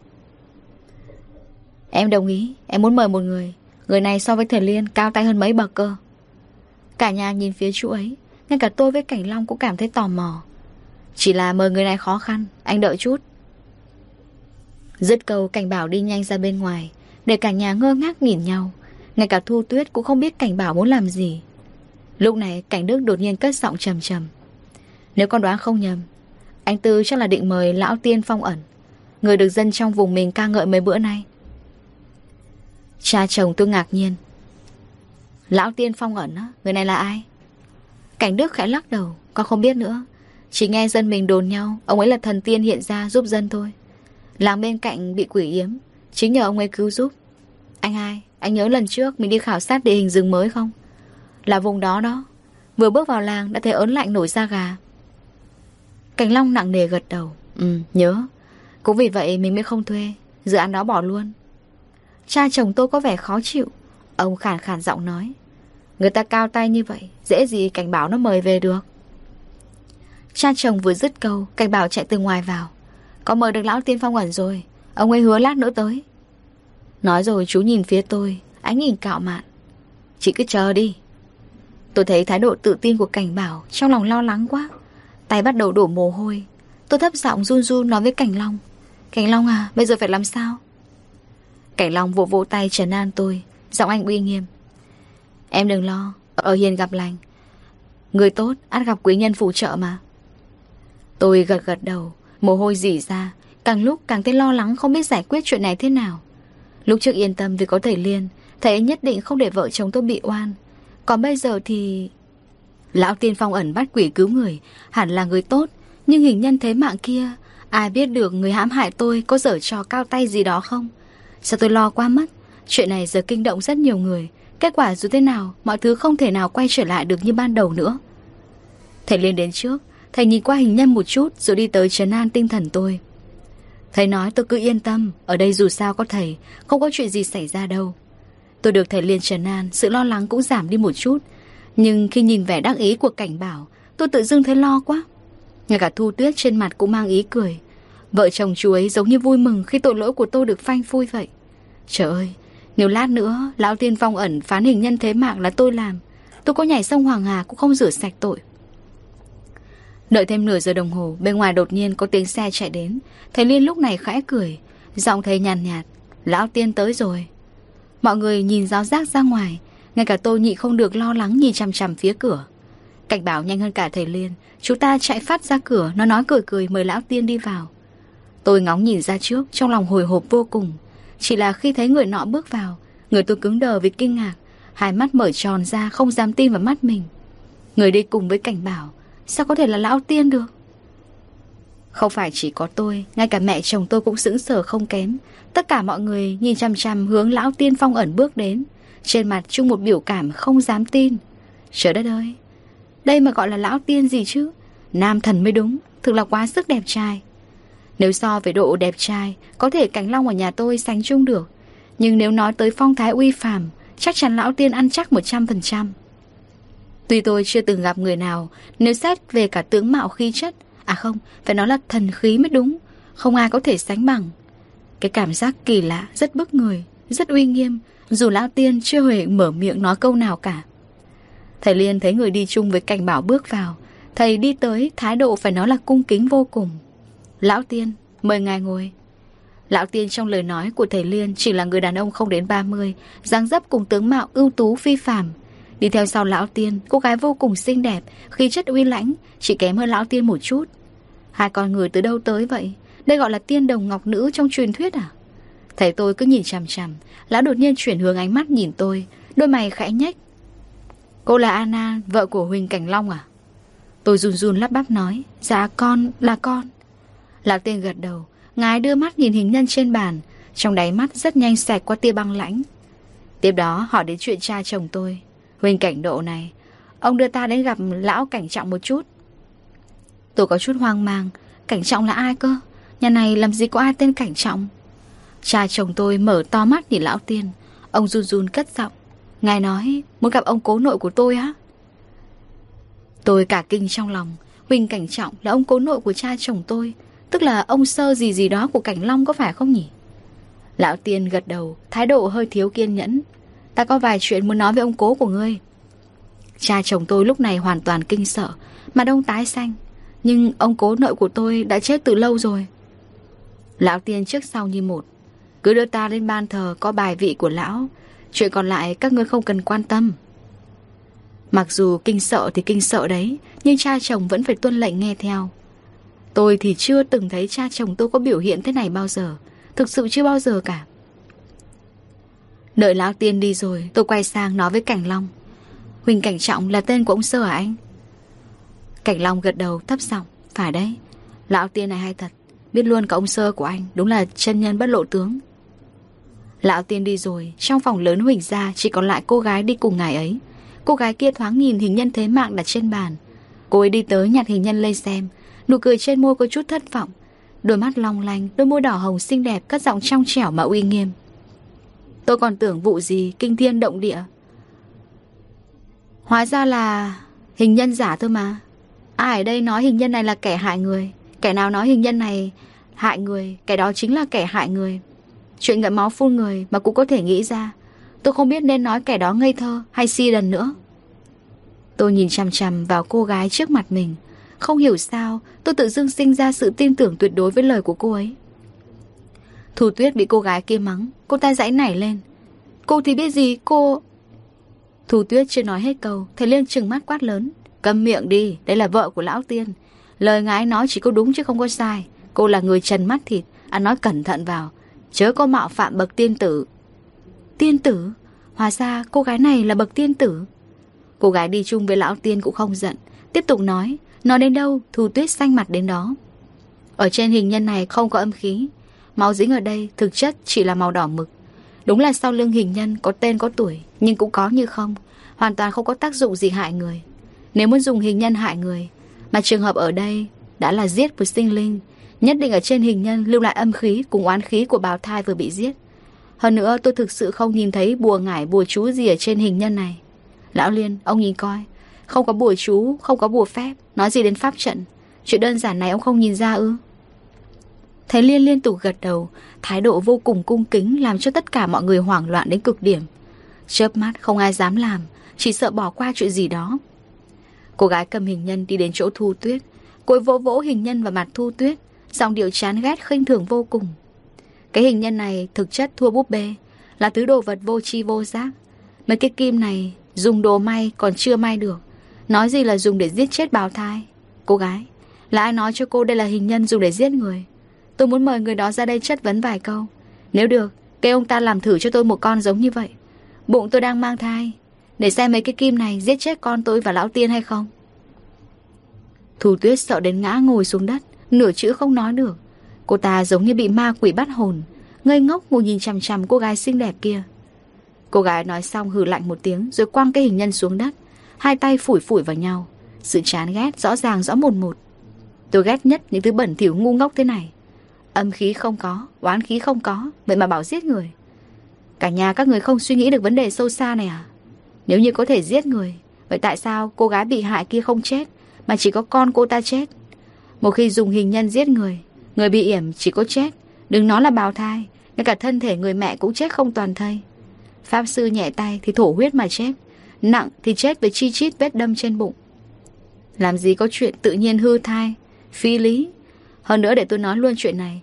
Em đồng ý, Em muốn mời một người. Người này so với thầy Liên cao tay hơn mấy bậc cơ. Cả nhà nhìn phía chú ấy, Ngay cả tôi với Cảnh Long cũng cảm thấy tò mò. Chỉ là mời người này khó khăn, Anh đợi chút. Dứt câu cảnh bảo đi nhanh ra bên ngoài, Để cả nhà ngơ ngác nhìn nhau. Ngay cả Thu Tuyết cũng không biết cảnh bảo muốn làm gì. Lúc này cảnh Đức đột nhiên cất giọng trầm trầm. Nếu con đoán không nhầm, Anh Tư chắc là định mời Lão Tiên Phong ẩn. Người được dân trong vùng mình ca ngợi mấy bữa nay. Cha chồng tôi ngạc nhiên. Lão Tiên Phong ẩn á, Người này là ai? Cảnh Đức khẽ lắc đầu, Con không biết nữa. Chỉ nghe dân mình đồn nhau, Ông ấy là thần tiên hiện ra giúp dân thôi. Làng bên cạnh bị quỷ yếm. Chính nhờ ông ấy cứu giúp. Anh hai, anh nhớ lần trước mình đi khảo sát địa hình rừng mới không? Là vùng đó đó. Vừa bước vào làng đã thấy ớn lạnh nổi da gà. Cảnh Long nặng nề gật đầu. Ừ, nhớ. Cũng vì vậy mình mới không thuê. Dự án đó bỏ luôn. Cha chồng tôi có vẻ khó chịu. Ông khàn khàn giọng nói. Người ta cao tay như vậy Dễ gì cảnh báo nó mời về được. Cha chồng vừa dứt câu Cảnh bảo chạy từ ngoài vào có mời được lão tiên phong ẩn rồi. Ông ấy hứa lát nữa tới. Nói rồi chú nhìn phía tôi, Ánh nhìn cạo mạn. Chị cứ chờ đi. Tôi thấy thái độ tự tin của cảnh bảo Trong lòng lo lắng quá. Tay bắt đầu đổ mồ hôi. Tôi thấp giọng run run nói với Cảnh Long. Cảnh Long à bây giờ phải làm sao? Cảnh Long vỗ vỗ tay trấn an tôi, Giọng anh uy nghiêm. Em đừng lo, Ở hiền gặp lành. Người tốt, át gặp quý nhân phụ trợ mà. Tôi gật gật đầu Mồ hôi dỉ ra, Càng lúc càng thấy lo lắng không biết giải quyết chuyện này thế nào. Lúc trước yên tâm vì có thầy Liên, Thầy nhất định không để vợ chồng tôi bị oan. Còn bây giờ thì... Lão tiên phong ẩn bắt quỷ cứu người, Hẳn là người tốt. Nhưng hình nhân thế mạng kia, Ai biết được người hãm hại tôi Có dở trò cao tay gì đó không? Sao tôi lo quá mất Chuyện này giờ kinh động rất nhiều người. Kết quả dù thế nào, Mọi thứ không thể nào quay trở lại được như ban đầu nữa. Thầy Liên đến trước Thầy nhìn qua hình nhân một chút Rồi đi tới trấn an tinh thần tôi. Thầy nói tôi cứ yên tâm, Ở đây dù sao có thầy, Không có chuyện gì xảy ra đâu. Tôi được thầy liền trấn an, Sự lo lắng cũng giảm đi một chút. Nhưng khi nhìn vẻ đắc ý của cảnh bảo, Tôi tự dưng thấy lo quá. Ngay cả thu tuyết trên mặt cũng mang ý cười. Vợ chồng chú ấy giống như vui mừng Khi tội lỗi của tôi được phanh phui vậy. Trời ơi, Nếu lát nữa Lão tiên phong ẩn phán hình nhân thế mạng là tôi làm, Tôi có nhảy sông Hoàng Hà cũng không rửa sạch tội. Đợi thêm nửa giờ đồng hồ Bên ngoài đột nhiên có tiếng xe chạy đến. Thầy Liên lúc này khẽ cười Giọng thầy nhàn nhạt, nhạt Lão tiên tới rồi. Mọi người nhìn giáo giác ra ngoài Ngay cả tôi nhị không được lo lắng nhìn chằm chằm phía cửa. Cảnh bảo nhanh hơn cả thầy Liên chúng ta chạy phát ra cửa Nó nói cười cười mời lão tiên đi vào. Tôi ngóng nhìn ra trước Trong lòng hồi hộp vô cùng. Chỉ là khi thấy người nọ bước vào Người tôi cứng đờ vì kinh ngạc Hai mắt mở tròn ra không dám tin vào mắt mình. Người đi cùng với cảnh bảo Sao có thể là lão tiên được Không phải chỉ có tôi, ngay cả mẹ chồng tôi cũng sững sờ không kém. Tất cả mọi người nhìn chăm chăm hướng lão tiên phong ẩn bước đến. Trên mặt chung một biểu cảm không dám tin. Trời đất ơi, đây mà gọi là lão tiên gì chứ? Nam thần mới đúng, thực là quá sức đẹp trai. Nếu so về độ đẹp trai, có thể Cảnh Long ở nhà tôi sánh chung được. Nhưng nếu nói tới phong thái uy phàm, chắc chắn lão tiên ăn chắc 100%. Tuy tôi chưa từng gặp người nào, nếu xét về cả tướng mạo khí chất, à không, phải nói là thần khí mới đúng, không ai có thể sánh bằng. Cái cảm giác kỳ lạ, rất bức người, rất uy nghiêm, dù lão tiên chưa hề mở miệng nói câu nào cả. Thầy Liên thấy người đi chung với cảnh bảo bước vào, thầy đi tới, thái độ phải nói là cung kính vô cùng. Lão tiên, mời ngài ngồi. Lão tiên trong lời nói của thầy Liên chỉ là người đàn ông không đến 30, dáng dấp cùng tướng mạo ưu tú phi phàm. Đi theo sau lão tiên, cô gái vô cùng xinh đẹp, khí chất uy lãnh, chỉ kém hơn lão tiên một chút. Hai con người từ đâu tới vậy? Đây gọi là tiên đồng ngọc nữ trong truyền thuyết à? Thầy tôi cứ nhìn chằm chằm, lão đột nhiên chuyển hướng ánh mắt nhìn tôi, đôi mày khẽ nhếch. Cô là Anna, vợ của Huỳnh Cảnh Long à? Tôi run run lắp bắp nói, dạ con, là con. Lão tiên gật đầu, ngái đưa mắt nhìn hình nhân trên bàn, trong đáy mắt rất nhanh xẹt qua tia băng lãnh. Tiếp đó hỏi đến chuyện cha chồng tôi. Huynh cảnh độ này, ông đưa ta đến gặp lão cảnh trọng một chút. Tôi có chút hoang mang, cảnh trọng là ai cơ? Nhà này làm gì có ai tên cảnh trọng? Cha chồng tôi mở to mắt nhìn lão tiên, ông run run cất giọng. Ngài nói, muốn gặp ông cố nội của tôi á? Tôi cả kinh trong lòng, Huỳnh Cảnh Trọng là ông cố nội của cha chồng tôi, Tức là ông sơ gì gì đó của Cảnh Long có phải không nhỉ? Lão tiên gật đầu, thái độ hơi thiếu kiên nhẫn. Ta có vài chuyện muốn nói với ông cố của ngươi. Cha chồng tôi lúc này hoàn toàn kinh sợ, mà đông tái xanh. Nhưng ông cố nội của tôi đã chết từ lâu rồi. Lão tiên trước sau như một. Cứ đưa ta lên ban thờ có bài vị của lão. Chuyện còn lại các ngươi không cần quan tâm. Mặc dù kinh sợ thì kinh sợ đấy, nhưng cha chồng vẫn phải tuân lệnh nghe theo. Tôi thì chưa từng thấy cha chồng tôi có biểu hiện thế này bao giờ Thực sự chưa bao giờ cả Đợi lão tiên đi rồi, Tôi quay sang nói với Cảnh Long. Huỳnh Cảnh Trọng là tên của ông Sơ à anh? Cảnh Long gật đầu thấp giọng, Phải đấy, Lão tiên này hay thật. Biết luôn cả ông Sơ của anh, Đúng là chân nhân bất lộ tướng. Lão tiên đi rồi, Trong phòng lớn Huỳnh ra, Chỉ còn lại cô gái đi cùng ngài ấy. Cô gái kia thoáng nhìn hình nhân thế mạng đặt trên bàn. Cô ấy đi tới nhặt hình nhân lên xem. Nụ cười trên môi có chút thất vọng. Đôi mắt long lanh, Đôi môi đỏ hồng xinh đẹp Cất giọng trong trẻo mà uy nghiêm. Tôi còn tưởng vụ gì kinh thiên động địa. Hóa ra là Hình nhân giả thôi mà. Ai ở đây nói hình nhân này là kẻ hại người? Kẻ nào nói hình nhân này hại người? Kẻ đó chính là kẻ hại người. Chuyện ngậm máu phun người mà cũng có thể nghĩ ra. Tôi không biết nên nói kẻ đó ngây thơ Hay si đần nữa. Tôi nhìn chằm chằm vào cô gái trước mặt mình. Không hiểu sao, tôi tự dưng sinh ra sự tin tưởng tuyệt đối với lời của cô ấy. Thu tuyết bị cô gái kia mắng Cô ta dãy nảy lên. Cô thì biết gì cô? Thu tuyết chưa nói hết câu Thầy Liên trừng mắt quát lớn. Cầm miệng đi, đây là vợ của lão tiên. Lời ngài nói chỉ có đúng chứ không có sai. Cô là người trần mắt thịt Ăn nói cẩn thận vào. Chớ có mạo phạm bậc tiên tử. Tiên tử? Hóa ra cô gái này là bậc tiên tử. Cô gái đi chung với lão tiên cũng không giận. Tiếp tục nói Nói đến đâu, Thu Tuyết xanh mặt đến đó. Ở trên hình nhân này không có âm khí. Máu dính ở đây thực chất chỉ là màu đỏ mực. Đúng là sau lưng hình nhân có tên có tuổi, nhưng cũng có như không. Hoàn toàn không có tác dụng gì hại người. Nếu muốn dùng hình nhân hại người, mà trường hợp ở đây đã là giết với sinh linh, nhất định ở trên hình nhân lưu lại âm khí cùng oán khí của bào thai vừa bị giết. Hơn nữa tôi thực sự không nhìn thấy bùa ngải bùa chú gì ở trên hình nhân này. Lão Liên, ông nhìn coi, không có bùa chú, không có bùa phép Nói gì đến pháp trận Chuyện đơn giản này ông không nhìn ra ư thấy Liên liên tục gật đầu, Thái độ vô cùng cung kính Làm cho tất cả mọi người hoảng loạn đến cực điểm. Chớp mắt, không ai dám làm, Chỉ sợ bỏ qua chuyện gì đó. Cô gái cầm hình nhân đi đến chỗ thu tuyết Cô vỗ vỗ hình nhân vào mặt thu tuyết, Giọng điệu chán ghét khinh thường vô cùng. Cái hình nhân này thực chất thua búp bê, Là thứ đồ vật vô tri vô giác. Mấy cái kim này Dùng đồ may còn chưa may được, Nói gì là dùng để giết chết bào thai. Cô gái, Là ai nói cho cô đây là hình nhân dùng để giết người? Tôi muốn mời người đó ra đây chất vấn vài câu. Nếu được, Kêu ông ta làm thử cho tôi một con giống như vậy. Bụng tôi đang mang thai. Để xem mấy cái kim này giết chết con tôi và lão tiên hay không. Thù tuyết sợ đến ngã ngồi xuống đất, Nửa chữ không nói được. Cô ta giống như bị ma quỷ bắt hồn, Ngây ngốc ngồi nhìn chằm chằm cô gái xinh đẹp kia. Cô gái nói xong hừ lạnh một tiếng, Rồi quăng cái hình nhân xuống đất. Hai tay phủi phủi vào nhau. Sự chán ghét rõ ràng rõ một một. Tôi ghét nhất những thứ bẩn thỉu ngu ngốc thế này. Âm khí không có, Oán khí không có, Vậy mà bảo giết người. Cả nhà các người không suy nghĩ được vấn đề sâu xa này à? Nếu như có thể giết người, Vậy tại sao cô gái bị hại kia không chết, Mà chỉ có con cô ta chết? Một khi dùng hình nhân giết người Người bị yểm chỉ có chết, Đừng nói là bào thai, Ngay cả thân thể người mẹ cũng chết không toàn thây. Pháp sư nhẹ tay thì thổ huyết mà chết, Nặng thì chết với chi chít vết đâm trên bụng. Làm gì có chuyện tự nhiên hư thai, Phi lý? Hơn nữa để tôi nói luôn chuyện này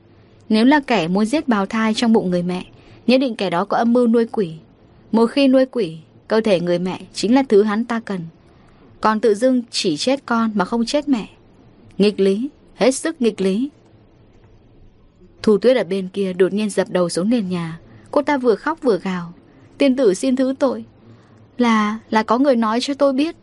nếu là kẻ muốn giết bào thai trong bụng người mẹ Nhất định kẻ đó có âm mưu nuôi quỷ. Một khi nuôi quỷ Cơ thể người mẹ chính là thứ hắn ta cần. Còn tự dưng chỉ chết con mà không chết mẹ. Nghịch lý Hết sức nghịch lý. Thu tuyết ở bên kia đột nhiên dập đầu xuống nền nhà. Cô ta vừa khóc vừa gào. Tiên tử xin thứ tội. Là, là có người nói cho tôi biết.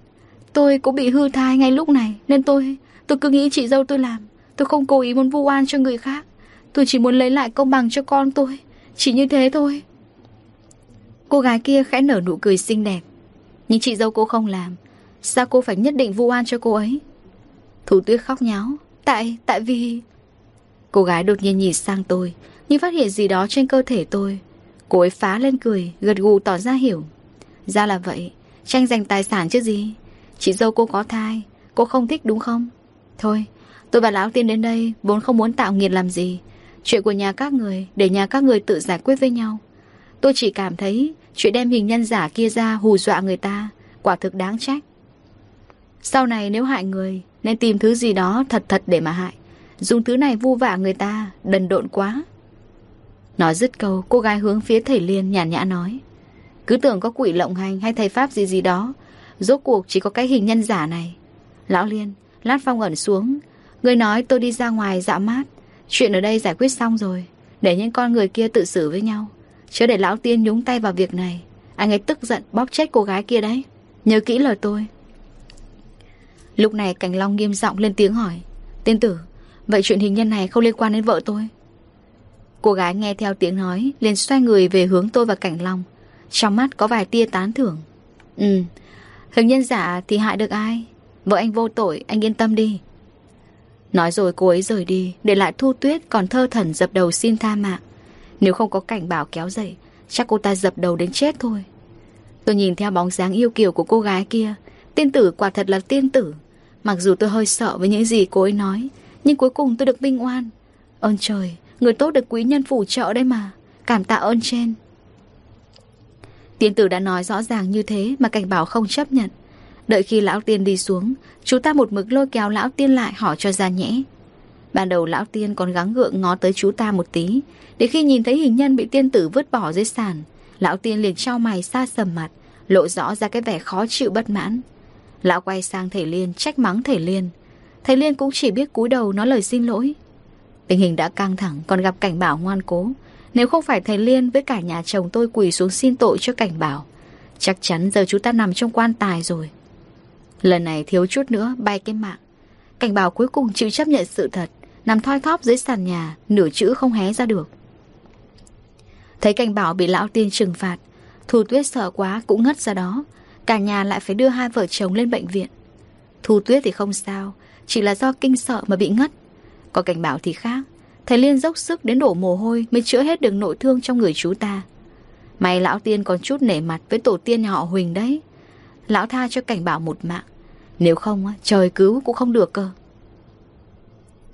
Tôi cũng bị hư thai ngay lúc này Nên tôi, tôi cứ nghĩ chị dâu tôi làm. Tôi không cố ý muốn vu oan cho người khác. Tôi chỉ muốn lấy lại công bằng cho con tôi. Chỉ như thế thôi. Cô gái kia khẽ nở nụ cười xinh đẹp. Nhưng chị dâu cô không làm. Sao cô phải nhất định vu oan cho cô ấy? Thủ tuyết khóc nháo. Tại, tại vì Cô gái đột nhiên nhìn sang tôi như phát hiện gì đó trên cơ thể tôi. Cô ấy phá lên cười Gật gù tỏ ra hiểu. Ra là vậy. Tranh giành tài sản chứ gì? Chị dâu cô có thai. Cô không thích đúng không? Thôi Tôi và Lão Tiên đến đây Vốn không muốn tạo nghiệt làm gì. Chuyện của nhà các người, Để nhà các người tự giải quyết với nhau. Tôi chỉ cảm thấy Chuyện đem hình nhân giả kia ra hù dọa người ta, Quả thực đáng trách. Sau này nếu hại người, Nên tìm thứ gì đó thật thật để mà hại. Dùng thứ này vu vạ người ta, Đần độn quá. Nói dứt câu, cô gái hướng phía thầy Liên nhàn nhã nói, Cứ tưởng có quỷ lộng hành hay thầy Pháp gì gì đó, Rốt cuộc chỉ có cái hình nhân giả này. Lão Liên, Lát phong ẩn xuống Người nói tôi đi ra ngoài dạo mát Chuyện ở đây giải quyết xong rồi. Để những con người kia tự xử với nhau. Chứ để lão tiên nhúng tay vào việc này. Anh ấy tức giận bóp chết cô gái kia đấy. Nhớ kỹ lời tôi. Lúc này Cảnh Long nghiêm giọng lên tiếng hỏi. Tiên tử, Vậy chuyện hình nhân này không liên quan đến vợ tôi? Cô gái nghe theo tiếng nói, liền xoay người về hướng tôi và Cảnh Long. Trong mắt có vài tia tán thưởng. Ừ Hình nhân giả thì hại được ai? Vợ anh vô tội, anh yên tâm đi. Nói rồi cô ấy rời đi, Để lại thu tuyết còn thơ thần dập đầu xin tha mạng. Nếu không có cảnh bảo kéo dậy, Chắc cô ta dập đầu đến chết thôi. Tôi nhìn theo bóng dáng yêu kiều của cô gái kia, Tiên tử quả thật là tiên tử. Mặc dù tôi hơi sợ với những gì cô ấy nói, Nhưng cuối cùng tôi được minh oan. Ơn trời, Người tốt được quý nhân phù trợ đấy mà. Cảm tạ ơn trên. Tiên tử đã nói rõ ràng như thế Mà cảnh bảo không chấp nhận. Đợi khi lão tiên đi xuống, Chú ta một mực lôi kéo lão tiên lại hỏi cho ra nhẽ. Ban đầu lão tiên còn gắng gượng ngó tới chú ta một tí, Để khi nhìn thấy hình nhân bị tiên tử vứt bỏ dưới sàn, Lão tiên liền trao mày xa sầm mặt, Lộ rõ ra cái vẻ khó chịu bất mãn. Lão quay sang thầy Liên, trách mắng thầy Liên. Thầy Liên cũng chỉ biết cúi đầu nói lời xin lỗi. Tình hình đã căng thẳng, còn gặp cảnh bảo ngoan cố. Nếu không phải thầy Liên với cả nhà chồng tôi quỳ xuống xin tội cho cảnh bảo, Chắc chắn giờ chúng ta nằm trong quan tài rồi. Lần này thiếu chút nữa bay cái mạng. Cảnh bảo cuối cùng chịu chấp nhận sự thật, Nằm thoi thóp dưới sàn nhà, Nửa chữ không hé ra được. Thấy cảnh bảo bị lão tiên trừng phạt, Thu tuyết sợ quá cũng ngất ra đó. Cả nhà lại phải đưa hai vợ chồng lên bệnh viện. Thu tuyết thì không sao, Chỉ là do kinh sợ mà bị ngất. Còn cảnh bảo thì khác, Thầy Liên dốc sức đến đổ mồ hôi Mới chữa hết được nội thương trong người chú ta. May lão tiên còn chút nể mặt Với tổ tiên nhà họ Huỳnh đấy. Lão tha cho cảnh bảo một mạng. Nếu không trời cứu cũng không được cơ.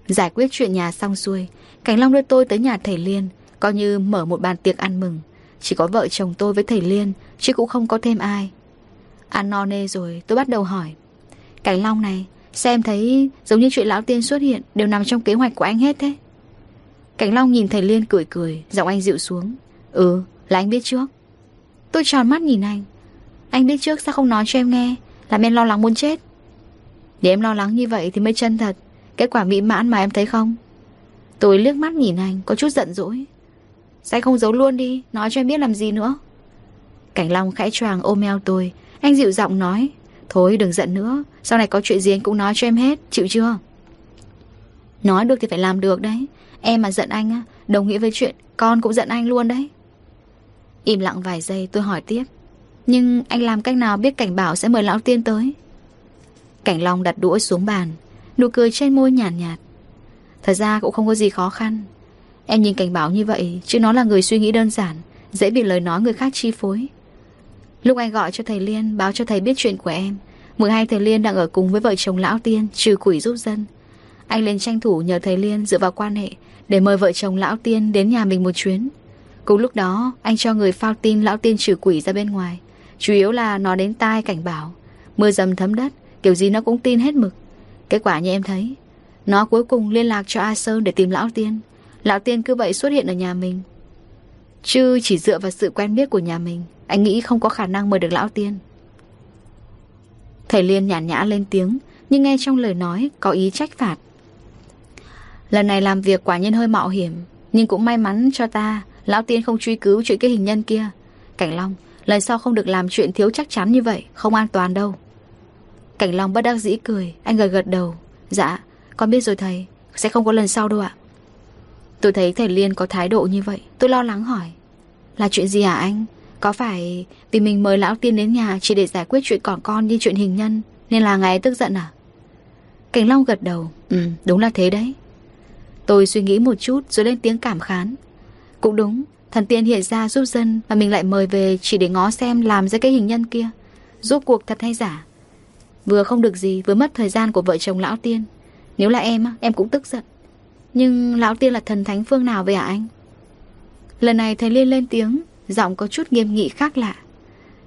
Giải quyết chuyện nhà xong xuôi, Cảnh Long đưa tôi tới nhà thầy Liên, Coi như mở một bàn tiệc ăn mừng. Chỉ có vợ chồng tôi với thầy Liên, Chứ cũng không có thêm ai. Ăn no nê rồi, tôi bắt đầu hỏi. Cảnh Long này Xem thấy giống như chuyện lão tiên xuất hiện Đều nằm trong kế hoạch của anh hết thế? Cảnh Long nhìn thầy Liên cười cười, Giọng anh dịu xuống. Ừ là anh biết trước. Tôi tròn mắt nhìn anh. Anh biết trước sao không nói cho em nghe? Làm em lo lắng muốn chết. Để em lo lắng như vậy thì mới chân thật. Kết quả mỹ mãn mà em thấy không? Tôi liếc mắt nhìn anh, Có chút giận dỗi. Sao không giấu luôn đi, Nói cho em biết làm gì nữa. Cảnh Long khẽ choàng ôm eo tôi. Anh dịu giọng nói, Thôi đừng giận nữa, Sau này có chuyện gì anh cũng nói cho em hết, Chịu chưa? Nói được thì phải làm được đấy. Em mà giận anh á, Đồng nghĩa với chuyện con cũng giận anh luôn đấy. Im lặng vài giây, tôi hỏi tiếp. Nhưng anh làm cách nào biết cảnh bảo sẽ mời lão tiên tới? Cảnh Long đặt đũa xuống bàn Nụ cười trên môi nhàn nhạt, nhạt Thật ra cũng không có gì khó khăn. Em nhìn cảnh báo như vậy Chứ nó là người suy nghĩ đơn giản Dễ bị lời nói người khác chi phối. Lúc anh gọi cho thầy Liên Báo cho thầy biết chuyện của em mười hai thầy Liên đang ở cùng với vợ chồng lão tiên Trừ quỷ giúp dân. Anh lên tranh thủ nhờ thầy Liên dựa vào quan hệ Để mời vợ chồng lão tiên đến nhà mình một chuyến. Cùng lúc đó Anh cho người phao tin lão tiên trừ quỷ ra bên ngoài Chủ yếu là nó đến tai cảnh báo Mưa dầm thấm đất Kiểu gì nó cũng tin hết mực. Kết quả như em thấy, Nó cuối cùng liên lạc cho A Sơn để tìm lão tiên. Lão tiên cứ vậy xuất hiện ở nhà mình. Chứ chỉ dựa vào sự quen biết của nhà mình, Anh nghĩ không có khả năng mời được lão tiên. Thầy Liên nhàn nhã lên tiếng, Nhưng nghe trong lời nói có ý trách phạt. Lần này làm việc quả nhiên hơi mạo hiểm, Nhưng cũng may mắn cho ta, Lão tiên không truy cứu chuyện cái hình nhân kia. Cảnh Long, Lần sau không được làm chuyện thiếu chắc chắn như vậy, Không an toàn đâu. Cảnh Long bất đắc dĩ cười, Anh gật gật đầu. Dạ con biết rồi thầy, Sẽ không có lần sau đâu ạ. Tôi thấy thầy Liên có thái độ như vậy, Tôi lo lắng hỏi. Là chuyện gì hả anh? Có phải vì mình mời lão tiên đến nhà Chỉ để giải quyết chuyện còn con như chuyện hình nhân, Nên là ngày tức giận à? Cảnh Long gật đầu. Ừ đúng là thế đấy. Tôi suy nghĩ một chút rồi lên tiếng cảm khán. Cũng đúng, Thần tiên hiện ra giúp dân Mà mình lại mời về chỉ để ngó xem làm ra cái hình nhân kia. Rốt cuộc thật hay giả? Vừa không được gì, Vừa mất thời gian của vợ chồng lão tiên. Nếu là em em cũng tức giận. Nhưng lão tiên là thần thánh phương nào vậy hả anh? Lần này thầy Liên lên tiếng, Giọng có chút nghiêm nghị khác lạ.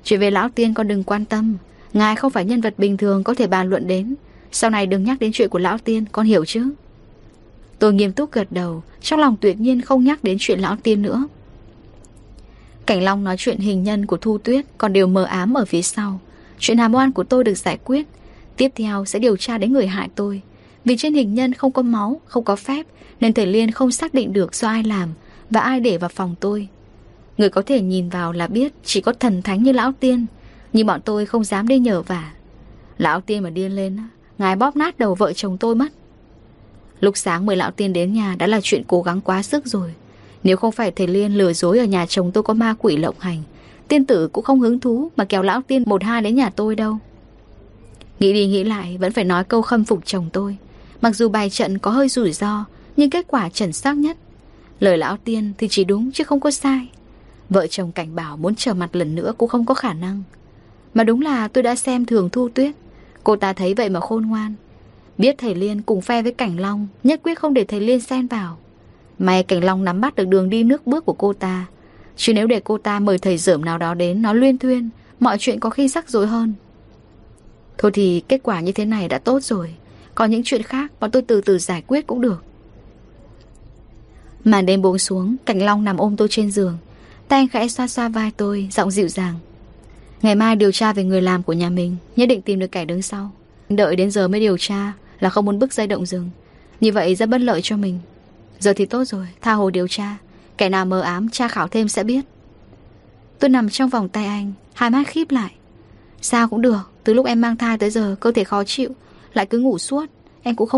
Chuyện về lão tiên con đừng quan tâm. Ngài không phải nhân vật bình thường có thể bàn luận đến. Sau này đừng nhắc đến chuyện của lão tiên, Con hiểu chứ? Tôi nghiêm túc gật đầu, Trong lòng tuyệt nhiên không nhắc đến chuyện lão tiên nữa. Cảnh Long nói chuyện hình nhân của Thu Tuyết, Còn đều mờ ám ở phía sau. Chuyện hàm oan của tôi được giải quyết. Tiếp theo sẽ điều tra đến người hại tôi. Vì trên hình nhân không có máu, Không có phép, Nên thầy Liên không xác định được do ai làm Và ai để vào phòng tôi. Người có thể nhìn vào là biết Chỉ có thần thánh như lão tiên, Nhưng bọn tôi không dám đi nhờ vả. Lão tiên mà điên lên Ngài bóp nát đầu vợ chồng tôi mất. Lúc sáng mời lão tiên đến nhà Đã là chuyện cố gắng quá sức rồi. Nếu không phải thầy Liên lừa dối ở nhà chồng tôi có ma quỷ lộng hành Tiên tử cũng không hứng thú Mà kéo lão tiên một hai đến nhà tôi đâu. Nghĩ đi nghĩ lại, Vẫn phải nói câu khâm phục chồng tôi. Mặc dù bài trận có hơi rủi ro, Nhưng kết quả chuẩn xác nhất. Lời lão tiên thì chỉ đúng chứ không có sai. Vợ chồng cảnh bảo muốn trở mặt lần nữa Cũng không có khả năng. Mà đúng là tôi đã xem thường thu tuyết. Cô ta thấy vậy mà khôn ngoan. Biết thầy Liên cùng phe với Cảnh Long, Nhất quyết không để thầy Liên xen vào. May Cảnh Long nắm bắt được đường đi nước bước của cô ta Chứ nếu để cô ta mời thầy dởm nào đó đến, Nó luyên thuyên, Mọi chuyện có khi rắc rối hơn. Thôi thì kết quả như thế này đã tốt rồi. Còn những chuyện khác, Bọn tôi từ từ giải quyết cũng được. Màn đêm buông xuống Cảnh Long nằm ôm tôi trên giường. Tay anh khẽ xoa xoa vai tôi, Giọng dịu dàng. Ngày mai điều tra về người làm của nhà mình, Nhất định tìm được kẻ đứng sau. Đợi đến giờ mới điều tra, Là không muốn bước dây động rừng. Như vậy rất bất lợi cho mình. Giờ thì tốt rồi, Tha hồ điều tra. Kẻ nào mờ ám tra khảo thêm sẽ biết. Tôi nằm trong vòng tay anh, Hai mắt khíp lại. Sao cũng được, Từ lúc em mang thai tới giờ, cơ thể khó chịu, Lại cứ ngủ suốt, Em cũng không